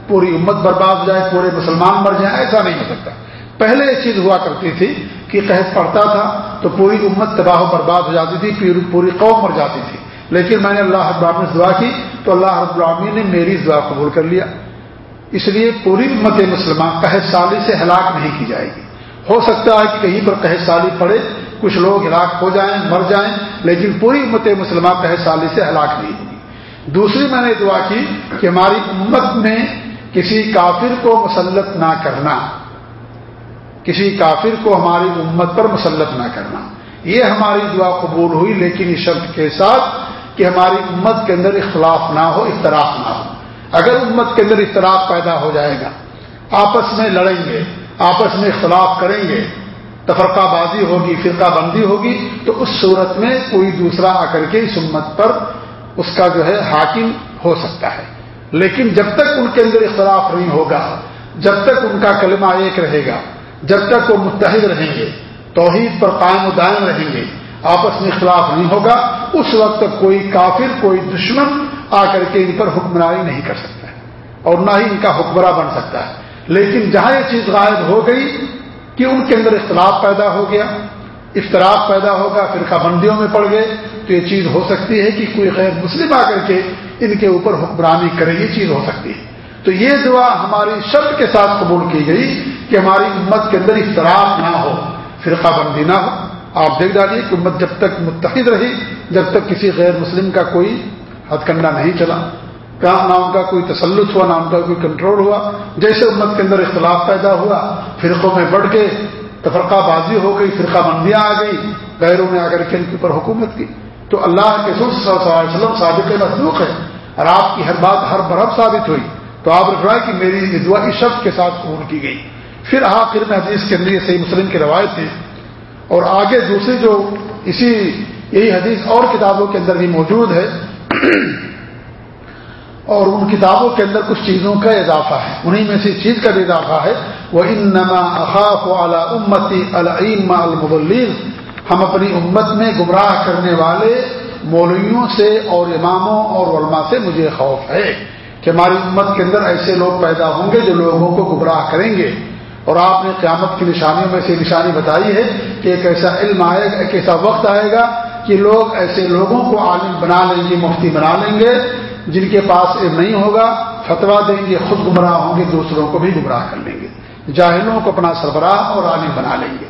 پوری امت برباد ہو جائے، پورے مسلمان مر جائیں، ایسا نہیں ہو سکتا۔ پہلے یہ چیز ہوا کرتی تھی کہ قحط پڑتا تھا تو پوری امت تباہ و برباد ہو جاتی تھی، پوری قوم مر جاتی تھی۔ لیکن میں نے اللہ ابراہین سے دعا کی تو اللہ رب العالمین نے میری دعا قبول کر لیا۔ اس لیے پوری امت مسلمان قحط سالی سے ہلاک نہیں کی جائے گی۔ ہو سکتا ہے کہ کہیں پر قحط سالی پڑے، کچھ لوگ ہلاک ہو جائیں، مر جائیں، لیکن پوری امت مسلمان قحط سالی سے ہلاک نہیں ہوگی۔ دوسری میں نے دعا کی کہ ہماری امت میں کسی کافر کو مسلط نہ کرنا، کسی کافر کو ہماری امت پر مسلط نہ کرنا۔ یہ ہماری دعا قبول ہوئی، لیکن اس شرط کے ساتھ کہ ہماری امت کے اندر اختلاف نہ ہو اختراف نہ ہو۔ اگر امت کے اندر اختلاف پیدا ہو جائے گا، آپس میں لڑیں گے، آپس میں اختلاف کریں گے، تفرقہ بازی ہوگی، فرقہ بندی ہوگی، تو اس صورت میں کوئی دوسرا آ کر کے اس امت پر اس کا جو ہے حاکم ہو سکتا ہے۔ لیکن جب تک ان کے اندر اختلاف نہیں ہوگا، جب تک ان کا کلمہ ایک رہے گا، جب تک وہ متحد رہیں گے، توحید پر قائم و دائم رہیں گے، آپس میں اختلاف نہیں ہوگا، اس وقت تک کوئی کافر، کوئی دشمن آ کر کے ان پر حکمرانی نہیں کر سکتا ہے اور نہ ہی ان کا حکمراں بن سکتا ہے۔ لیکن جہاں یہ چیز غائب ہو گئی کہ ان کے اندر اختلاف پیدا ہو گیا اختلاف پیدا ہوگا، فرقہ بندیوں میں پڑ گئے، تو یہ چیز ہو سکتی ہے کہ کوئی غیر مسلم آ کر کے ان کے اوپر حکمرانی کرے، یہ چیز ہو سکتی ہے۔ تو یہ دعا ہماری شرط کے ساتھ قبول کی گئی کہ ہماری امت کے اندر اختراف نہ ہو، فرقہ بندی نہ ہو۔ آپ دیکھ ڈالیے کہ امت جب تک متحد رہی، جب تک کسی غیر مسلم کا کوئی ہتھ کنڈا نہیں چلا۔ نہ ان کا کوئی تسلط ہوا نہ ان کا کوئی کنٹرول ہوا؟ جیسے امت کے اندر اختلاف پیدا ہوا، فرقوں میں بڑھ کے تفرقہ بازی ہو گئی، فرقہ بندیاں آ گئی غیروں نے آ کر کے ان کے اوپر حکومت کی۔ تو اللہ کے صلی اللہ علیہ وسلم ثابت مخلوق ہے اور آپ کی ہر بات ہر برف ثابت ہوئی۔ تو آپ نے فرمایا کہ میری دعا اس شخص کے ساتھ قبول کی گئی۔ پھر آخر میں حدیث کے اندر صحیح مسلم کی روایت ہے اور آگے دوسری جو اسی یہی حدیث اور کتابوں کے اندر بھی موجود ہے اور ان کتابوں کے اندر کچھ چیزوں کا اضافہ ہے۔ انہیں میں سے چیز کا بھی اضافہ ہے۔ وہ ان نما اخاف اعلیٰ امتی العیم المبلین ہم اپنی امت میں گمراہ کرنے والے مولویوں سے اور اماموں اور علماء سے مجھے خوف ہے کہ ہماری امت کے اندر ایسے لوگ پیدا ہوں گے جو لوگوں کو گمراہ کریں گے۔ اور آپ نے قیامت کی نشانیوں میں سے نشانی بتائی ہے کہ ایک ایسا علم آئے گا، ایک ایسا وقت آئے گا کہ لوگ ایسے لوگوں کو عالم بنا لیں گے، مفتی بنا لیں گے، جن کے پاس علم نہیں ہوگا فتوا دیں گے، خود گمراہ ہوں گے، دوسروں کو بھی گمراہ کر لیں گے۔ جاہلوں کو اپنا سربراہ اور عالم بنا لیں گے۔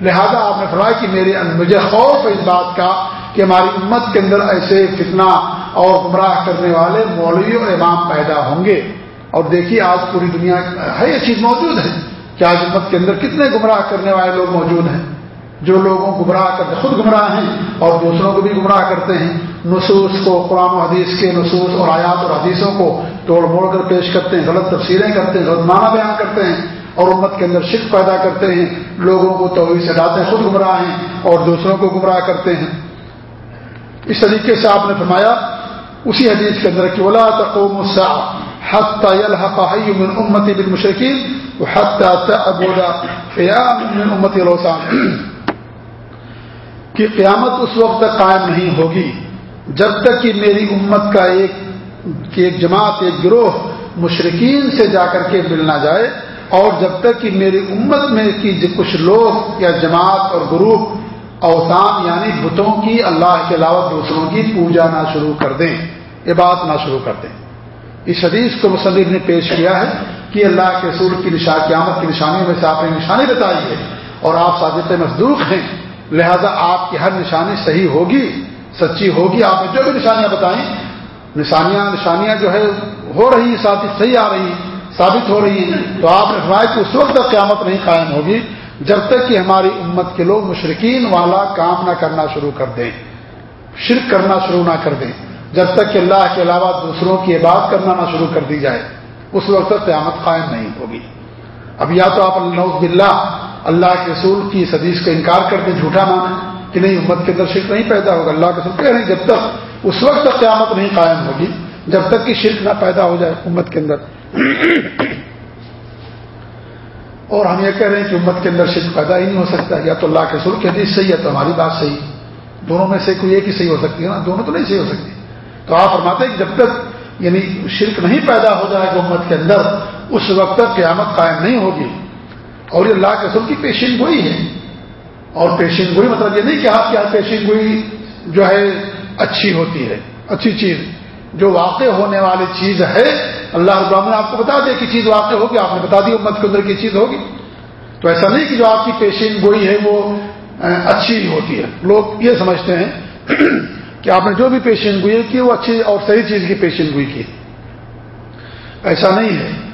لہذا آپ نے فرمایا کہ میرے مجھے خوف ہے اس بات کا کہ ہماری امت کے اندر ایسے فتنہ اور گمراہ کرنے والے مولوی اور امام پیدا ہوں گے۔ اور دیکھیے، آج پوری دنیا ہے، یہ چیز موجود ہے۔ کہ آج امت کے اندر کتنے گمراہ کرنے والے لوگ موجود ہیں؟ جو لوگوں کو گمراہ کرتے خود گمراہ ہیں اور دوسروں کو بھی گمراہ کرتے ہیں۔ نصوص کو، قرآن و حدیث کے نصوص اور آیات اور حدیثوں کو توڑ موڑ کر پیش کرتے ہیں، غلط تفصیلیں کرتے ہیں، غلط معنی بیان کرتے ہیں اور امت کے اندر شک پیدا کرتے ہیں۔ لوگوں کو توحید سے ڈالتے ہیں، خود گمراہ ہیں اور دوسروں کو گمراہ کرتے ہیں۔ اس طریقے سے آپ نے فرمایا، اسی حدیث کے اندر کہ اولا تقوم حق من امتی بن مشرقین حق من امتی روسان کہ قیامت اس وقت تک قائم نہیں ہوگی۔ جب تک کہ میری امت کا ایک کہ ایک جماعت، ایک گروہ مشرقین سے جا کر کے مل نہ جائے، اور جب تک کہ میری امت میں کی کچھ لوگ یا جماعت اور گروپ اوسان یعنی بتوں کی، اللہ کے علاوہ دوسروں کی پوجا نہ شروع کر دیں، عبادت نہ شروع کر دیں۔ اس حدیث کو مصنف نے پیش کیا ہے کہ اللہ کے سور کی نشان قیامت کی نشانی میں سے آپ نے نشانی بتائی ہے اور آپ صادق مصدوق ہیں۔ لہذا آپ کی ہر نشانی صحیح ہوگی، سچی ہوگی۔ آپ نے جو بھی نشانیاں بتائیں، نشانیاں نشانیاں جو ہے، ہو رہی ہیں صحیح آ رہی ہیں، ثابت ہو رہی ہیں۔ تو آپ نے فرمایا کہ اس وقت تک قیامت نہیں قائم ہوگی، جب تک کہ ہماری امت کے لوگ مشرقین والا کام نہ کرنا شروع کر دیں۔ شرک کرنا شروع نہ کر دیں۔ جب تک کہ اللہ کے علاوہ دوسروں کی عبادت کرنا نہ شروع کر دی جائے، اس وقت تک قیامت قائم نہیں ہوگی۔ اب یا تو آپ نوز بلّہ اللہ کے رسول کی اس حدیث کا انکار کر کے جھوٹا مانا کہ نہیں، امت کے اندر شرک نہیں پیدا ہوگا۔ اللہ کے رسول کہہ رہے ہیں جب تک اس وقت تک قیامت نہیں قائم ہوگی، جب تک کہ شرک نہ پیدا ہو جائے امت کے اندر۔ اور ہم یہ کہہ رہے ہیں کہ امت کے اندر شرک پیدا ہی نہیں ہو سکتا، یا تو اللہ کے سر کی حدیث صحیح ہے تو ہماری بات صحیح۔ دونوں میں سے کوئی ایک ہی صحیح ہو سکتی ہے نا؟ دونوں تو نہیں صحیح ہو سکتی۔ تو آپ فرماتے ہیں کہ جب تک یعنی شرک نہیں پیدا ہو جائے گا امت کے اندر، اس وقت تک قیامت قائم نہیں ہوگی۔ اور یہ اللہ کے سر کی پیشین گوئی ہے اور پیشین گوئی مطلب یہ نہیں کہ آپ کی پیشین گوئی جو ہے اچھی ہوتی ہے، اچھی چیز۔ جو واقع ہونے والی چیز ہے، اللہ ابام نے آپ کو بتا دیا کہ چیز واقع ہوگی، آپ نے بتا دی امت کے اندر کی چیز ہوگی۔ تو ایسا نہیں کہ جو آپ کی پیشین گوئی ہے وہ اچھی ہوتی ہے۔ لوگ یہ سمجھتے ہیں کہ آپ نے جو بھی پیشین گوئی کی، وہ اچھی اور صحیح چیز کی پیشین گوئی کی۔ ایسا نہیں ہے۔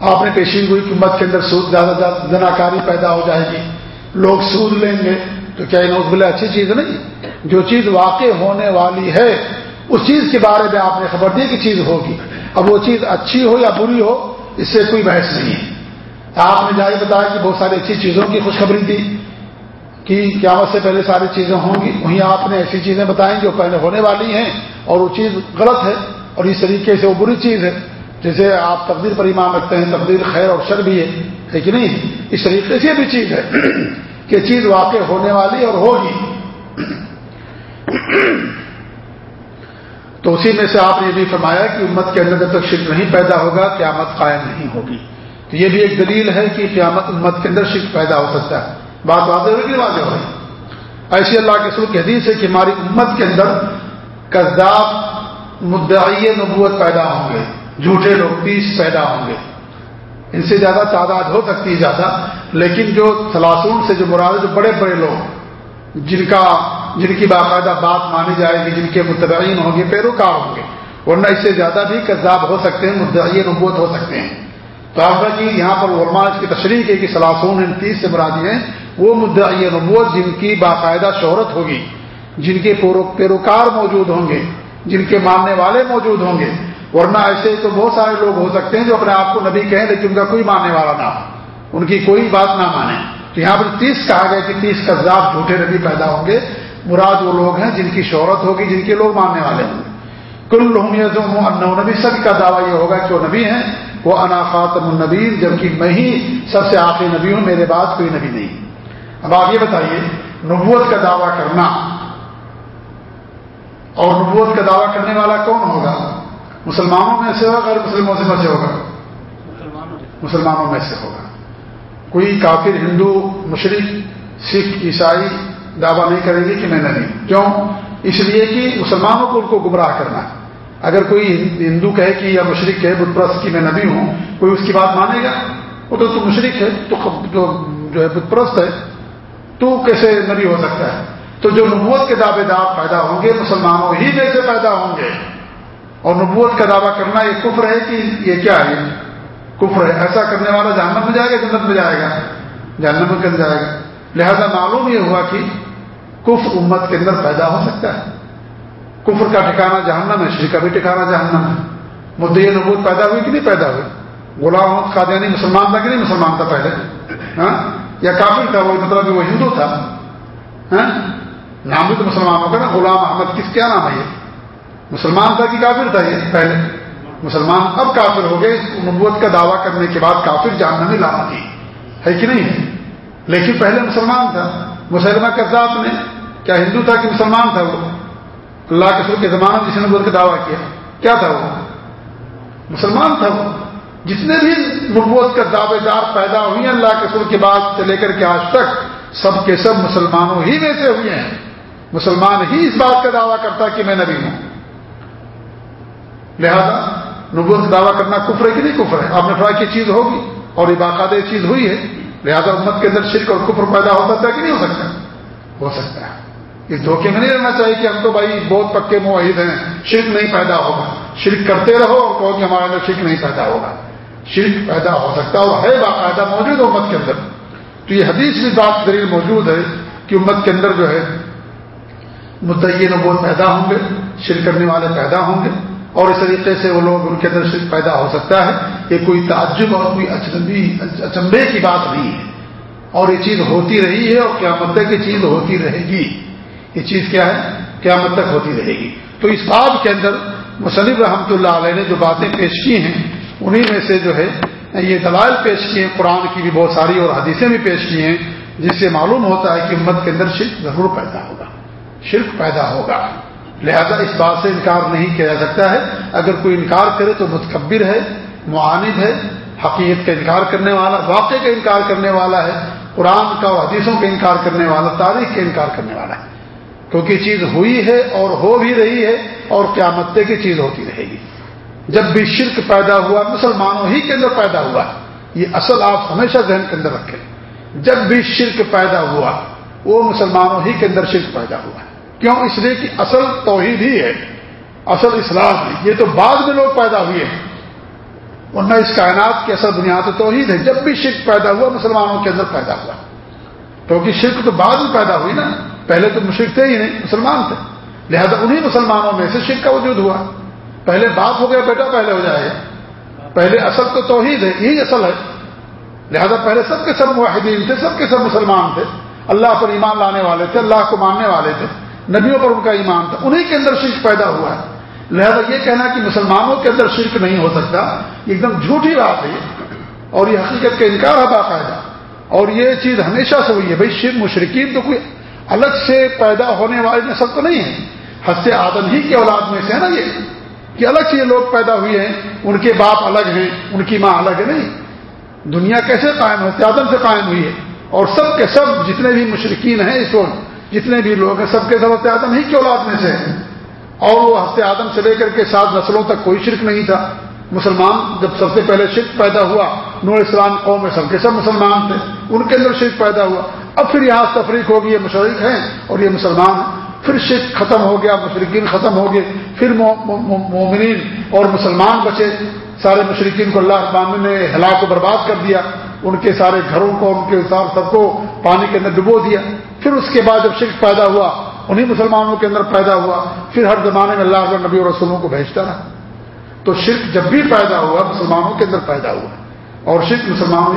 آپ نے پیشین گوئی کی کے اندر سود زیادہ زیادہ جناکاری پیدا ہو جائے گی، لوگ سود لیں گے۔ تو کیا نوز بلے اچھی چیز نہیں؟ جو چیز واقع ہونے والی ہے، اس چیز کے بارے میں آپ نے خبر دی کہ چیز ہوگی۔ اب وہ چیز اچھی ہو یا بری ہو، اس سے کوئی بحث نہیں ہے۔ آپ نے جائے بتایا کہ بہت ساری اچھی چیزوں کی خوشخبری دی، کہ قیامت سے پہلے ساری چیزیں ہوں گی۔ وہیں آپ نے ایسی چیزیں بتائیں جو پہلے ہونے والی ہیں اور وہ چیز غلط ہے اور اس طریقے سے وہ بری چیز ہے۔ جیسے آپ تقدیر پر ایمان رکھتے ہیں، تقدیر خیر اور شر بھی ہے کہ نہیں؟ اس طریقے سے بھی چیز ہے کہ چیز واقع ہونے والی اور ہوگی۔ تو اسی میں سے آپ نے یہ بھی فرمایا کہ امت کے اندر جب تک شرک نہیں پیدا ہوگا، قیامت قائم نہیں ہوگی۔ تو یہ بھی ایک دلیل ہے کہ قیامت امت کے اندر شرک پیدا ہو سکتا ہے۔ بات واضح ہوگی واضح ہوگی ایسی اللہ کے سر کی حدیث ہے کہ ہماری امت کے اندر کرداب مدعی نبوت پیدا ہوں گے۔ جھوٹے لوگ تیس پیدا ہوں گے۔ ان سے زیادہ تعداد ہو سکتی ہے زیادہ، لیکن جو سلاسون سے جو مراد جو بڑے بڑے لوگ، جن کا، جن کی باقاعدہ بات مانی جائے گی، جن کے متبعین ہوں گے، پیروکار ہوں گے، ورنہ اس سے زیادہ بھی کذاب ہو سکتے ہیں، مدعی نبوت ہو سکتے ہیں۔ تو آپ کہ جی، یہاں پر علماء اس کی تشریح ہے کہ سلاسون ان تیس سے مرادی ہیں، وہ مدعی نبوت جن کی باقاعدہ شہرت ہوگی، جن کے پیروکار موجود ہوں گے، جن کے ماننے والے موجود ہوں گے۔ ورنہ ایسے تو بہت سارے لوگ ہو سکتے ہیں جو اپنے آپ کو نبی کہیں لیکن ان کا کوئی ماننے والا نہ ہو۔ ان کی کوئی بات نہ مانے۔ تو یہاں پر تیس کہا گیا کہ تیس کذاب جھوٹے نبی پیدا ہوں گے۔ مراد وہ لوگ ہیں جن کی شہرت ہوگی، جن کے لوگ ماننے والے ہوں گے۔ کل لوگ نبی، سب کا دعویٰ یہ ہوگا کہ وہ نبی ہیں۔ وہ انا خاتم النبیر جبکہ میں ہی سب سے آخری نبی ہوں، میرے بعد کوئی نبی نہیں۔ اب آپ یہ بتائیے، نبوت کا دعویٰ کرنا اور نبوت کا دعویٰ کرنے والا کون ہوگا؟ مسلمانوں میں سے ہوگا غیر مسلموں سے میں سے ہوگا؟ مسلمانوں میں سے ہوگا۔ کوئی کافر ہندو مشرق سکھ عیسائی دعویٰ نہیں کریں گے کہ میں نبی کیوں؟ اس لیے کہ مسلمانوں کو ان کو گمراہ کرنا ہے۔ اگر کوئی ہندو کہے کہ یا مشرق کہے بت پرست کی میں نبی ہوں کوئی اس کی بات مانے گا؟ وہ تو تو مشرق ہے تو جو ہے بت پرست ہے تو کیسے نبی ہو سکتا ہے؟ تو جو نبوت کے دعوے دار پیدا ہوں گے مسلمانوں ہی میں سے پیدا ہوں گے۔ اور نبوت کا دعویٰ کرنا یہ کفر ہے کہ یہ کیا ہے؟ کفر ہے۔ ایسا کرنے والا جہنم میں جائے گا، جنت میں جائے گا۔ جہنم میں کر جائے گا؟ لہذا معلوم یہ ہوا کہ کفر امت کے اندر پیدا ہو سکتا ہے۔ کفر کا ٹھکانا جہنم ہے شری کا بھی ٹھکانا جہنم ہے۔ مدعی نبوت پیدا ہوئی کہ نہیں پیدا ہوئی؟ غلام محمد قادیانی یعنی مسلمان تھا کہ نہیں؟ مسلمان تھا پہلے۔ ہاں؟ یا کافر تھا، وہ مطلب وہ ہندو تھا۔ ہاں؟ نام بھی تو مسلمان ہوگا نا۔ غلام احمد کس کیا نام ہے یہ؟ مسلمان تھا کہ کافر تھا یہ پہلے۔ مسلمان اب کافر ہو گئے نبوت کا دعویٰ کرنے کے بعد کافر جاننا نہیں لانا تھی ہے کہ نہیں؟ ہے لیکن پہلے مسلمان تھا۔ مسلمہ کذاب نے، کیا ہندو تھا کہ مسلمان تھا وہ؟ اللہ کے سر کے زمانہ جس نے نبوت کا دعویٰ کیا کیا تھا وہ؟ مسلمان تھا وہ۔ جتنے بھی نبوت کا دعوے دار پیدا ہوئی ہیں اللہ کے سر کے بعد سے لے کر کے آج تک سب کے سب مسلمانوں ہی میں سے ہوئے ہیں۔ مسلمان ہی اس بات کا دعویٰ کرتا کہ میں نبی ہوں۔ لہذا نبوت کا دعویٰ کرنا کفر ہے کہ نہیں کفر ہے؟ آپ نے فرا کی چیز ہوگی اور یہ باقاعدہ چیز ہوئی ہے۔ لہذا امت کے اندر شرک اور کفر پیدا ہو سکتا ہے کہ نہیں ہو سکتا؟ ہو سکتا ہے۔ اس دھوکے میں نہیں رہنا چاہیے کہ ہم تو بھائی بہت پکے معاہد ہیں، شرک نہیں پیدا ہوگا۔ شرک کرتے رہو اور کہو کہ ہمارے اندر شرک نہیں پیدا ہوگا۔ شرک پیدا ہو سکتا ہے اور ہے باقاعدہ موجود امت کے اندر۔ تو یہ حدیث بھی بات دلیل موجود ہے کہ امت کے اندر جو ہے مدعین نبوت پیدا ہوں گے، شرک کرنے والے پیدا ہوں گے۔ اور اس طریقے سے وہ لوگ ان کے اندر شرک پیدا ہو سکتا ہے یہ کوئی تعجب اور کوئی اچنبی اچمبے کی بات نہیں ہے۔ اور یہ چیز ہوتی رہی ہے اور قیامت تک یہ چیز ہوتی رہے گی۔ یہ چیز کیا ہے؟ قیامت تک ہوتی رہے گی۔ تو اس باب کے اندر مصنف رحمۃ اللہ علیہ نے جو باتیں پیش کی ہیں، انہی میں سے جو ہے یہ دلائل پیش کیے ہیں۔ قرآن کی بھی بہت ساری اور حدیثیں بھی پیش کی ہیں، جس سے معلوم ہوتا ہے کہ امت کے اندر شرک ضرور پیدا ہوگا۔ شرک پیدا ہوگا۔ لہذا اس بات سے انکار نہیں کیا جا سکتا ہے۔ اگر کوئی انکار کرے تو متکبر ہے، معاند ہے، حقیقت کا انکار کرنے والا واقع کا انکار کرنے والا ہے، قرآن کا اور حدیثوں کا انکار کرنے والا، تاریخ کا انکار کرنے والا ہے۔ کیونکہ چیز ہوئی ہے اور ہو بھی رہی ہے اور قیامت کی چیز ہوتی رہے گی۔ جب بھی شرک پیدا ہوا، مسلمانوں ہی کے اندر پیدا ہوا۔ یہ اصل آپ ہمیشہ ذہن کے اندر رکھیں۔ جب بھی شرک پیدا ہوا، وہ مسلمانوں ہی کے اندر شرک پیدا ہوا۔ کیوں؟ اس لیے کہ اصل توحید ہی ہے، اصل اسلام ہے یہ تو بعد میں لوگ پیدا ہوئے ہیں۔ ورنہ اس کائنات کی اصل بنیاد توحید ہے۔ جب بھی شرک پیدا ہوا، مسلمانوں کے اندر پیدا ہوا۔ کیونکہ شرک تو بعد میں پیدا ہوئی نا۔ پہلے تو مشرق تھے ہی نہیں، مسلمان تھے۔ لہذا انہی مسلمانوں میں سے شرک کا وجود ہوا۔ پہلے باپ ہو گیا، بیٹا پہلے ہو جائے۔ گا پہلے اصل تو توحید ہے، یہی اصل ہے۔ لہذا پہلے سب کے سب معاہدین تھے، سب کے سب مسلمان تھے۔ اللہ پر ایمان لانے والے تھے، اللہ کو ماننے والے تھے۔ نبیوں پر ان کا ایمان تھا، انہی کے اندر شرک پیدا ہوا ہے۔ لہذا یہ کہنا کہ مسلمانوں کے اندر شرک نہیں ہو سکتا ایک دم جھوٹی بات ہے اور یہ حقیقت کا انکار ہے باقاعدہ۔ اور یہ چیز ہمیشہ سے ہوئی ہے بھائی شرک مشرقین تو کوئی الگ سے پیدا ہونے والے نسل تو نہیں ہے حد سے آدم ہی کی اولاد میں سے ہے نا یہ، کہ الگ سے یہ لوگ پیدا ہوئے ہیں، ان کے باپ الگ ہیں، ان کی ماں الگ ہے نہیں۔ دنیا کیسے قائم ہے؟ آدم سے قائم ہوئی ہے۔ اور سب کے سب جتنے بھی مشرقین ہیں اس وقت جتنے بھی لوگ ہیں، سب کے سب آدم ہی کی اولاد میں سے ہیں۔ اور وہ ہفتے آدم سے لے کر کے سات نسلوں تک کوئی شرک نہیں تھا۔ مسلمان جب سب سے پہلے شرک پیدا ہوا نور اسلام قوم میں سب کے سب مسلمان تھے۔ ان کے اندر شرک پیدا ہوا۔ اب پھر یہاں تفریق ہوگی، یہ مشرق ہیں اور یہ مسلمان ہیں۔ پھر شرک ختم ہو گیا، مشرقین ختم ہو گئے۔ پھر مومنین اور مسلمان بچے۔ سارے مشرقین کو اللہ ابام نے ہلاک کو برباد کر دیا۔ ان کے سارے گھروں کو، ان کے سب کو پانی کے اندر ڈبو دیا۔ پھر اس کے بعد جب شرک پیدا ہوا انہیں مسلمانوں کے اندر پیدا ہوا، پھر ہر زمانے میں اللہ نبی اور رسولوں کو بھیجتا رہا۔ تو شرک جب بھی پیدا ہوا، مسلمانوں کے اندر پیدا ہوا۔ اور شرک مسلمانوں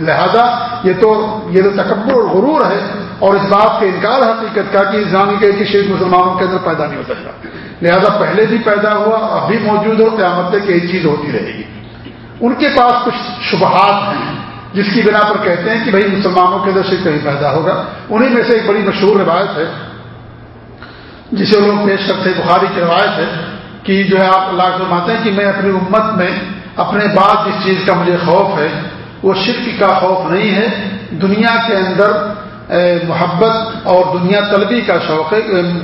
لہذا یہ تو یہ تو تکبر اور غرور ہے۔ اور اس بات کا انکار حقیقت کا کہ اسلامی کے کہ شرک مسلمانوں کے اندر پیدا نہیں ہو سکتا۔ لہذا پہلے بھی پیدا ہوا اب بھی موجود ہو قیامت کہ ایک چیز ہوتی رہے گی۔ ان کے پاس کچھ شبہات ہیں۔ جس کی بنا پر کہتے ہیں کہ بھائی مسلمانوں کے اندر شرک کہیں پیدا ہوگا۔ انہیں میں سے ایک بڑی مشہور روایت ہے، جسے لوگ پیش کرتے بخاری کی روایت ہے کہ جو ہے آپ اللہ فرماتے ہیں کہ میں اپنی امت میں اپنے بعد جس چیز کا مجھے خوف ہے، وہ شرک کا خوف نہیں ہے، دنیا کے اندر محبت اور دنیا طلبی کا شوق ہے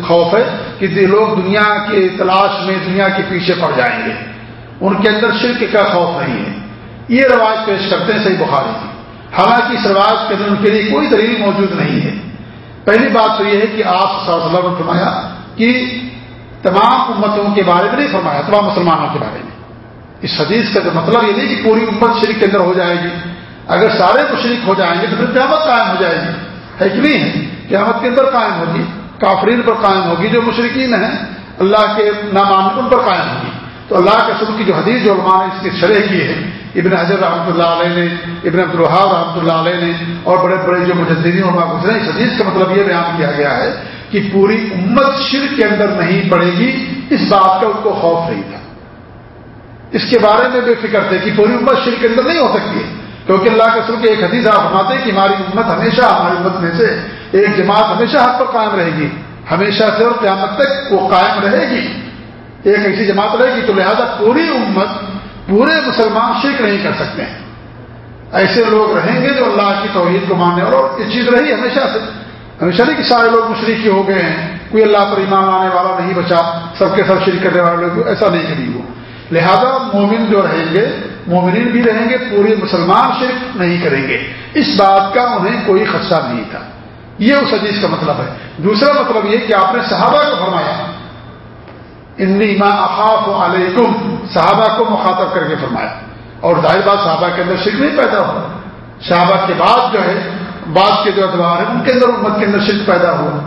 خوف ہے کہ لوگ دنیا کی تلاش میں، دنیا کے پیچھے پڑ جائیں گے۔ ان کے اندر شرک کا خوف نہیں ہے۔ یہ روایت پیش کرتے ہیں صحیح بخاری کی۔ حالانکہ اس روایت کے اندر ان کے لیے کوئی دلیل موجود نہیں ہے۔ پہلی بات تو یہ ہے کہ آپ صلی اللہ علیہ وسلم نے فرمایا کہ تمام امتوں کے بارے میں نہیں فرمایا، تمام مسلمانوں کے بارے میں۔ اس حدیث کا جو مطلب یہ نہیں کہ پوری امت شریک کے اندر ہو جائے گی۔ اگر سارے مشرق ہو جائیں گے تو پھر قیامت قائم ہو جائے گی۔ ہے کہ نہیں؟ ہے قیامت کے اندر قائم ہوگی۔ کافرین پر قائم ہوگی جو مشرقین ہیں، اللہ کے نامانکن پر قائم ہوگی۔ تو اللہ کے سب کی جو حدیث جو علماء نے اس کی شرح کی ہے، ابن حضر رحمۃ اللہ علیہ نے، ابن عبد الحاب رحمۃ اللہ علیہ نے، اور بڑے بڑے جو مجدین علماء گزرے اس حدیث کا مطلب یہ بیان کیا گیا ہے کہ پوری امت شرک کے اندر نہیں پڑے گی، اس بات کا ان کو خوف نہیں تھا۔ اس کے بارے میں بے فکر تھے کہ پوری امت شرک کے اندر نہیں ہو سکتی ہے۔ کیونکہ اللہ کے سر کے ایک حدیث آپ فرماتے ہیں کہ ہماری امت ہمیشہ، ہماری امت میں سے ایک جماعت ہمیشہ حق پر قائم رہے گی۔ ہمیشہ سے اور قیامت تک وہ قائم رہے گی۔ ایک ایسی جماعت رہے گی تو لہذا پوری امت، پورے مسلمان شرک نہیں کر سکتے ہیں۔ ایسے لوگ رہیں گے جو اللہ کی توحید کو ماننے، اور یہ چیز رہی ہمیشہ سے۔ ہمیشہ نہیں کہ سارے لوگ مشرقی ہو گئے ہیں، کوئی اللہ پر ایمان آنے والا نہیں بچا، سب کے سب شریک کرنے والے لوگ، ایسا نہیں کری وہ لہذا مومن جو رہیں گے، مومنین بھی رہیں گے پورے مسلمان شرک نہیں کریں گے۔ اس بات کا انہیں کوئی خدشہ نہیں تھا۔ یہ اس حدیث کا مطلب ہے۔ دوسرا مطلب یہ کہ آپ نے صحابہ کو فرمایا انی ما اخاف علیکم، صحابہ کو مخاطب کر کے فرمایا۔ اور ظاہر بات صحابہ کے اندر شرک نہیں پیدا ہوا۔ صحابہ کے بعد جو ہے بعد کے جو ادوار ہیں، ان کے اندر امت کے اندر شرک پیدا ہوا۔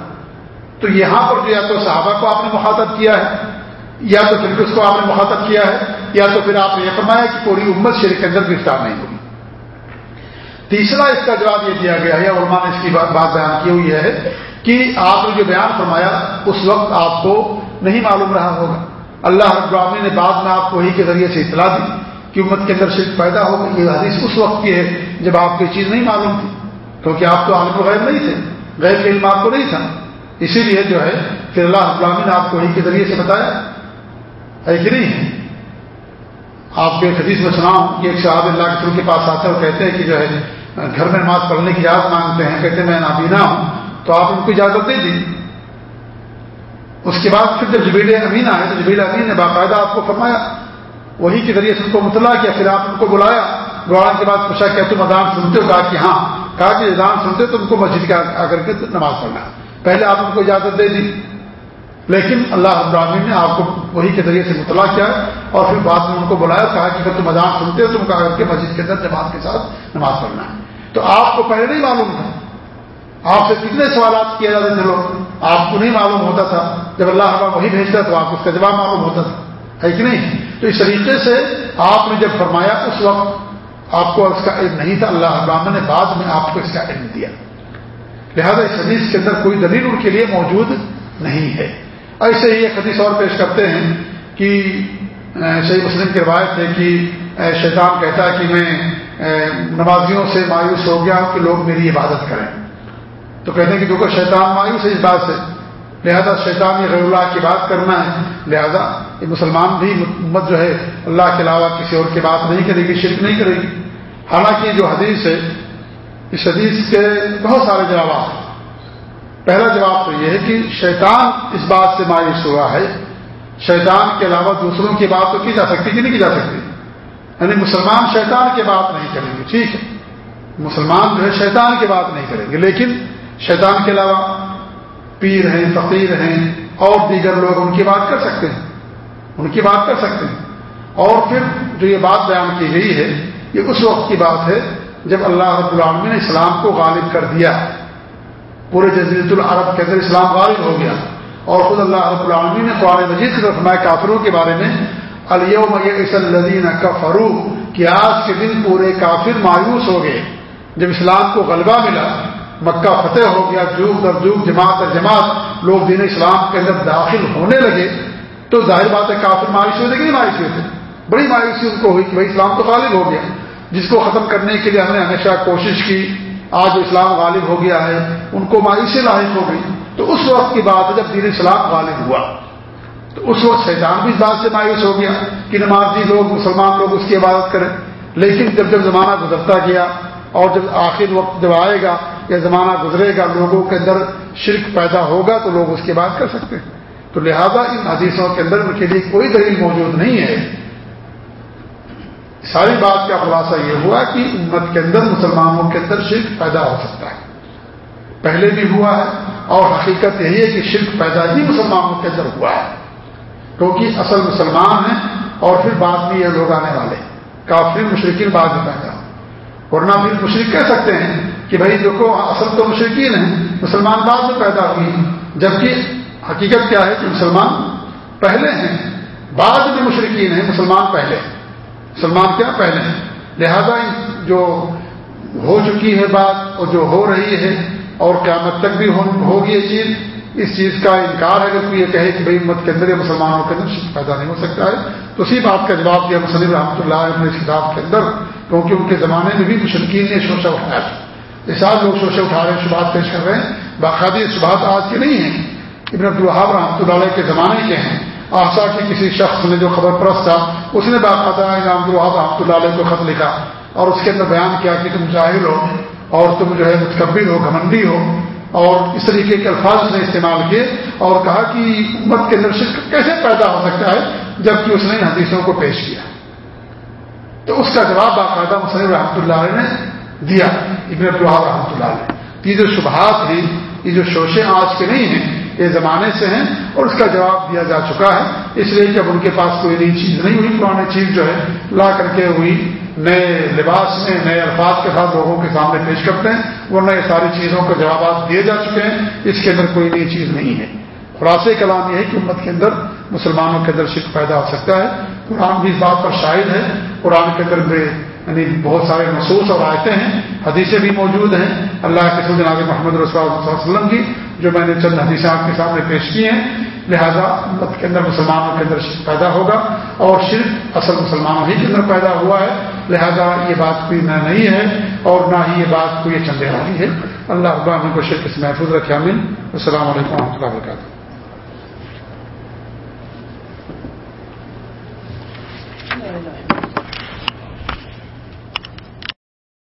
تو یہاں پر جو یا تو صحابہ کو آپ نے مخاطب کیا ہے، یا تو پھر اس کو آپ نے مخاطب کیا ہے، یا تو پھر آپ نے یہ فرمایا کہ پوری امت شرک کے اندر گرفتار نہیں ہوگی تیسرا اس کا جواب یہ دیا گیا ہے علماء نے اس کی بات بیان کی ہوئی ہے کہ آپ نے جو بیان فرمایا، اس وقت آپ کو نہیں معلوم رہا ہوگا۔ اللہ ابراہمی نے بعد میں آپ کو ہی کے ذریعے سے اطلاع دی کہ امت کے اندر شرک پیدا ہو گئی۔ یہ حدیث اس وقت کی ہے جب آپ کو چیز نہیں معلوم تھی، کیونکہ آپ تو عالم غیر نہیں تھے غیر علم آپ کو نہیں تھا۔ اسی لیے جو ہے، پھر اللہ ابراہمی نے آپ کو ہی کے ذریعے سے بتایا۔ ہے کہ نہیں؟ آپ کے حدیث میں سناؤں کہ ایک صاحب اللہ کے کے پاس آتے ہیں اور کہتے ہیں کہ جو ہے، گھر میں نماز پڑھنے کی اجازت مانگتے ہیں، کہتے ہیں میں نابینا ہوں، تو آپ ان کو اجازت دے دی۔ اس کے بعد پھر جب جبیل امین آئے تو جبیل امین نے باقاعدہ آپ کو فرمایا، وہی کے ذریعے سے ان کو مطلع کیا، پھر آپ ان کو بلایا۔ بلانے کے بعد پوچھا کہ تم اذان سنتے ہو؟ کہا کہ ہاں۔ کہا کہ اذان سنتے تو ان کو مسجد کے آ کر کے نماز پڑھنا۔ پہلے آپ ان کو اجازت دے دی۔ لیکن اللہ ابراہین نے آپ کو وہی کے ذریعے سے مطلع کیا اور پھر بعد میں ان کو بلایا، کہا کہ اگر تم اذان سنتے ہو تم کہا کر کے مسجد کے اندر جماعت کے ساتھ نماز پڑھنا۔ ہے تو آپ کو پہلے نہیں معلوم تھا۔ آپ سے کتنے سوالات کیے جاتے تھے لوگ؟ آپ کو نہیں معلوم ہوتا تھا۔ جب اللہ ابا وہی بھیجتا تو آپ کو اس کا جواب معلوم ہوتا تھا۔ ہے کہ نہیں؟ تو اس طریقے سے آپ نے جب فرمایا اس وقت آپ کو اس کا علم نہیں تھا، اللہ ابراہن نے بعد میں آپ کو اس کا علم دیا۔ لہذا اس حدیث کے اندر کوئی دلیل ان کے لیے موجود نہیں ہے۔ ایسے ہی ایک حدیث اور پیش کرتے ہیں کہ صحیح مسلم کی روایت ہے کہ شیطان کہتا ہے کہ میں نمازیوں سے مایوس ہو گیا کہ لوگ میری عبادت کریں۔ تو کہتے ہیں کہ دیکھو شیطان مایوس ہے اس بات سے۔ لہذا شیطان یہ غیر اللہ کی بات کرنا ہے۔ لہذا یہ مسلمان بھی امت جو ہے، اللہ کے علاوہ کسی اور کی بات نہیں کرے گی، شرک نہیں کرے گی۔ حالانکہ جو حدیث ہے، اس حدیث کے بہت سارے جوابات پہلا جواب تو یہ ہے کہ شیطان اس بات سے مایوس ہوا ہے۔ شیطان کے علاوہ دوسروں کی بات تو کی جا سکتی کہ نہیں کی جا سکتی؟ یعنی مسلمان شیطان کی بات نہیں کریں گے، ٹھیک ہے۔ مسلمان جو ہے، شیطان کی بات نہیں کریں گے۔ لیکن شیطان کے علاوہ پیر ہیں، فقیر ہیں، اور دیگر لوگ ان کی بات کر سکتے ہیں۔ ان کی بات کر سکتے ہیں۔ اور پھر جو یہ بات بیان کی گئی ہے، یہ اس وقت کی بات ہے جب اللہ رب العالمین نے اسلام کو غالب کر دیا۔ پورے جزیرت العرب کے اندر اسلام غالب ہو گیا۔ اور خود اللہ رب العالمین نے قرآن مجید کی طرف کافروں کے بارے میں الم الدین کا فروغ کہ آج کے دن پورے کافر مایوس ہو گئے۔ جب اسلام کو غلبہ ملا مکہ فتح ہو گیا جوگ در جوگ جماعت در جماعت لوگ دین اسلام کے اندر داخل ہونے لگے تو ظاہر بات ہے کافر مایوس ہوئے تھے کہ نہیں مایوس ہوئے تھے؟ بڑی مایوسی ان کو ہوئی کہ بھائی اسلام تو غالب ہو گیا۔ جس کو ختم کرنے کے لیے ہم نے ہمیشہ کوشش کی، آج اسلام غالب ہو گیا ہے، ان کو مایوسی لاحق ہو گئی۔ تو اس وقت کی بات ہے جب دین اسلام غالب ہوا۔ تو اس وقت شیطان بھی اس بات سے مایوس ہو گیا کہ نمازی لوگ، مسلمان لوگ اس کی عبادت کریں۔ لیکن جب جب زمانہ گزرتا گیا اور جب آخر وقت جب آئے گا یا زمانہ گزرے گا، لوگوں کے اندر شرک پیدا ہوگا تو لوگ اس کی بات کر سکتے ہیں۔ تو لہذا ان حدیثوں کے اندر ان کے لیے کوئی دلیل موجود نہیں ہے۔ ساری بات کا خلاصہ یہ ہوا کہ امت کے اندر مسلمانوں کے اندر شرک پیدا ہو سکتا ہے۔ پہلے بھی ہوا ہے اور حقیقت یہی ہے کہ شرک پیدا ہی مسلمانوں کے اندر ہوا ہے۔ کیونکہ اصل مسلمان ہیں اور پھر بعد میں یہ لوگ آنے والے کافی مشرقین بعد میں پیدا ورنہ پھر مشرق کہہ سکتے ہیں کہ بھائی دیکھو، اصل تو مشرقین ہیں، مسلمان بعد میں پیدا ہوئی جبکہ حقیقت کیا ہے کہ مسلمان پہلے ہیں۔ بعد میں مشرقین ہیں، مسلمان پہلے ہیں۔ مسلمان کیا؟ پہلے ہیں۔ لہذا جو ہو چکی ہے بات اور جو ہو رہی ہے اور قیامت تک بھی ہوگی یہ چیز، اس چیز کا انکار ہے۔ اگر کوئی یہ کہے کہ بھائی امت کے اندر یا مسلمانوں کے اندر پیدا نہیں ہو سکتا ہے، تو اسی بات کا جواب دیا مسلم رحمۃ اللہ اپنے اس کتاب کے اندر، کیونکہ ان کے زمانے میں بھی مشرقین نے شوشہ اٹھایا تھا۔ سال لوگ شوشے اٹھا رہے ہیں، شبہات پیش کر رہے ہیں۔ باقاعدہ شبہات آج کے نہیں ہیں۔ ابن عبدالحاب رحمۃ اللہ علیہ کے زمانے کے ہیں۔ آسا کے کسی شخص نے جو خبر پرست تھا، اس نے باقاعدہ امام الحاب رحمۃ اللہ علیہ کو خط لکھا اور اس کے اندر بیان کیا کہ تم جاہل ہو اور تم جو ہے متکبر ہو، گھمنڈی ہو اور اس طریقے کے الفاظ نے استعمال کیے اور کہا کہ امت کے اندر شرک کیسے پیدا ہو سکتا ہے جبکہ اس نے حدیثوں کو پیش کیا۔ تو اس کا جواب باقاعدہ مسلم رحمۃ اللہ علیہ نے دیا۔ ابن الحاب رحمۃ اللہ علیہ۔ یہ جو شبہات ہیں، یہ جو شوشے آج کے نہیں ہیں، یہ زمانے سے ہیں اور اس کا جواب دیا جا چکا ہے۔ اس لیے کہ اب ان کے پاس کوئی نئی چیز نہیں ہوئی پرانی چیز جو ہے لا کر کے ہوئی نئے لباس میں، نئے الفاظ کے ساتھ لوگوں کے سامنے پیش کرتے ہیں، ورنہ یہ ساری چیزوں کے جوابات دیے جا چکے ہیں۔ اس کے اندر کوئی نئی چیز نہیں ہے۔ خلاصے کلام یہ ہے کہ امت کے اندر مسلمانوں کے اندر شک پیدا ہو سکتا ہے۔ قرآن بھی اس بات پر شاہد ہے۔ قرآن کے اندر یعنی بہت سارے محسوس اور آیتیں ہیں، حدیثیں بھی موجود ہیں۔ اللہ کے سلجن جناب محمد رسول اللہ علیہ وسلم کی، جو میں نے چند حدیثیں آپ کے سامنے پیش کی ہیں۔ لہذا امت کے اندر مسلمانوں کے اندر شرک پیدا ہوگا اور شرک اصل مسلمانوں ہی کے اندر پیدا ہوا ہے۔ لہذا یہ بات کوئی نہ نہیں ہے اور نہ ہی یہ بات کوئی چندے والی ہے۔ اللہ ابا کو شرک سے محفوظ رکھے امین السلام علیکم و رحمۃ اللہ وبرکاتہ۔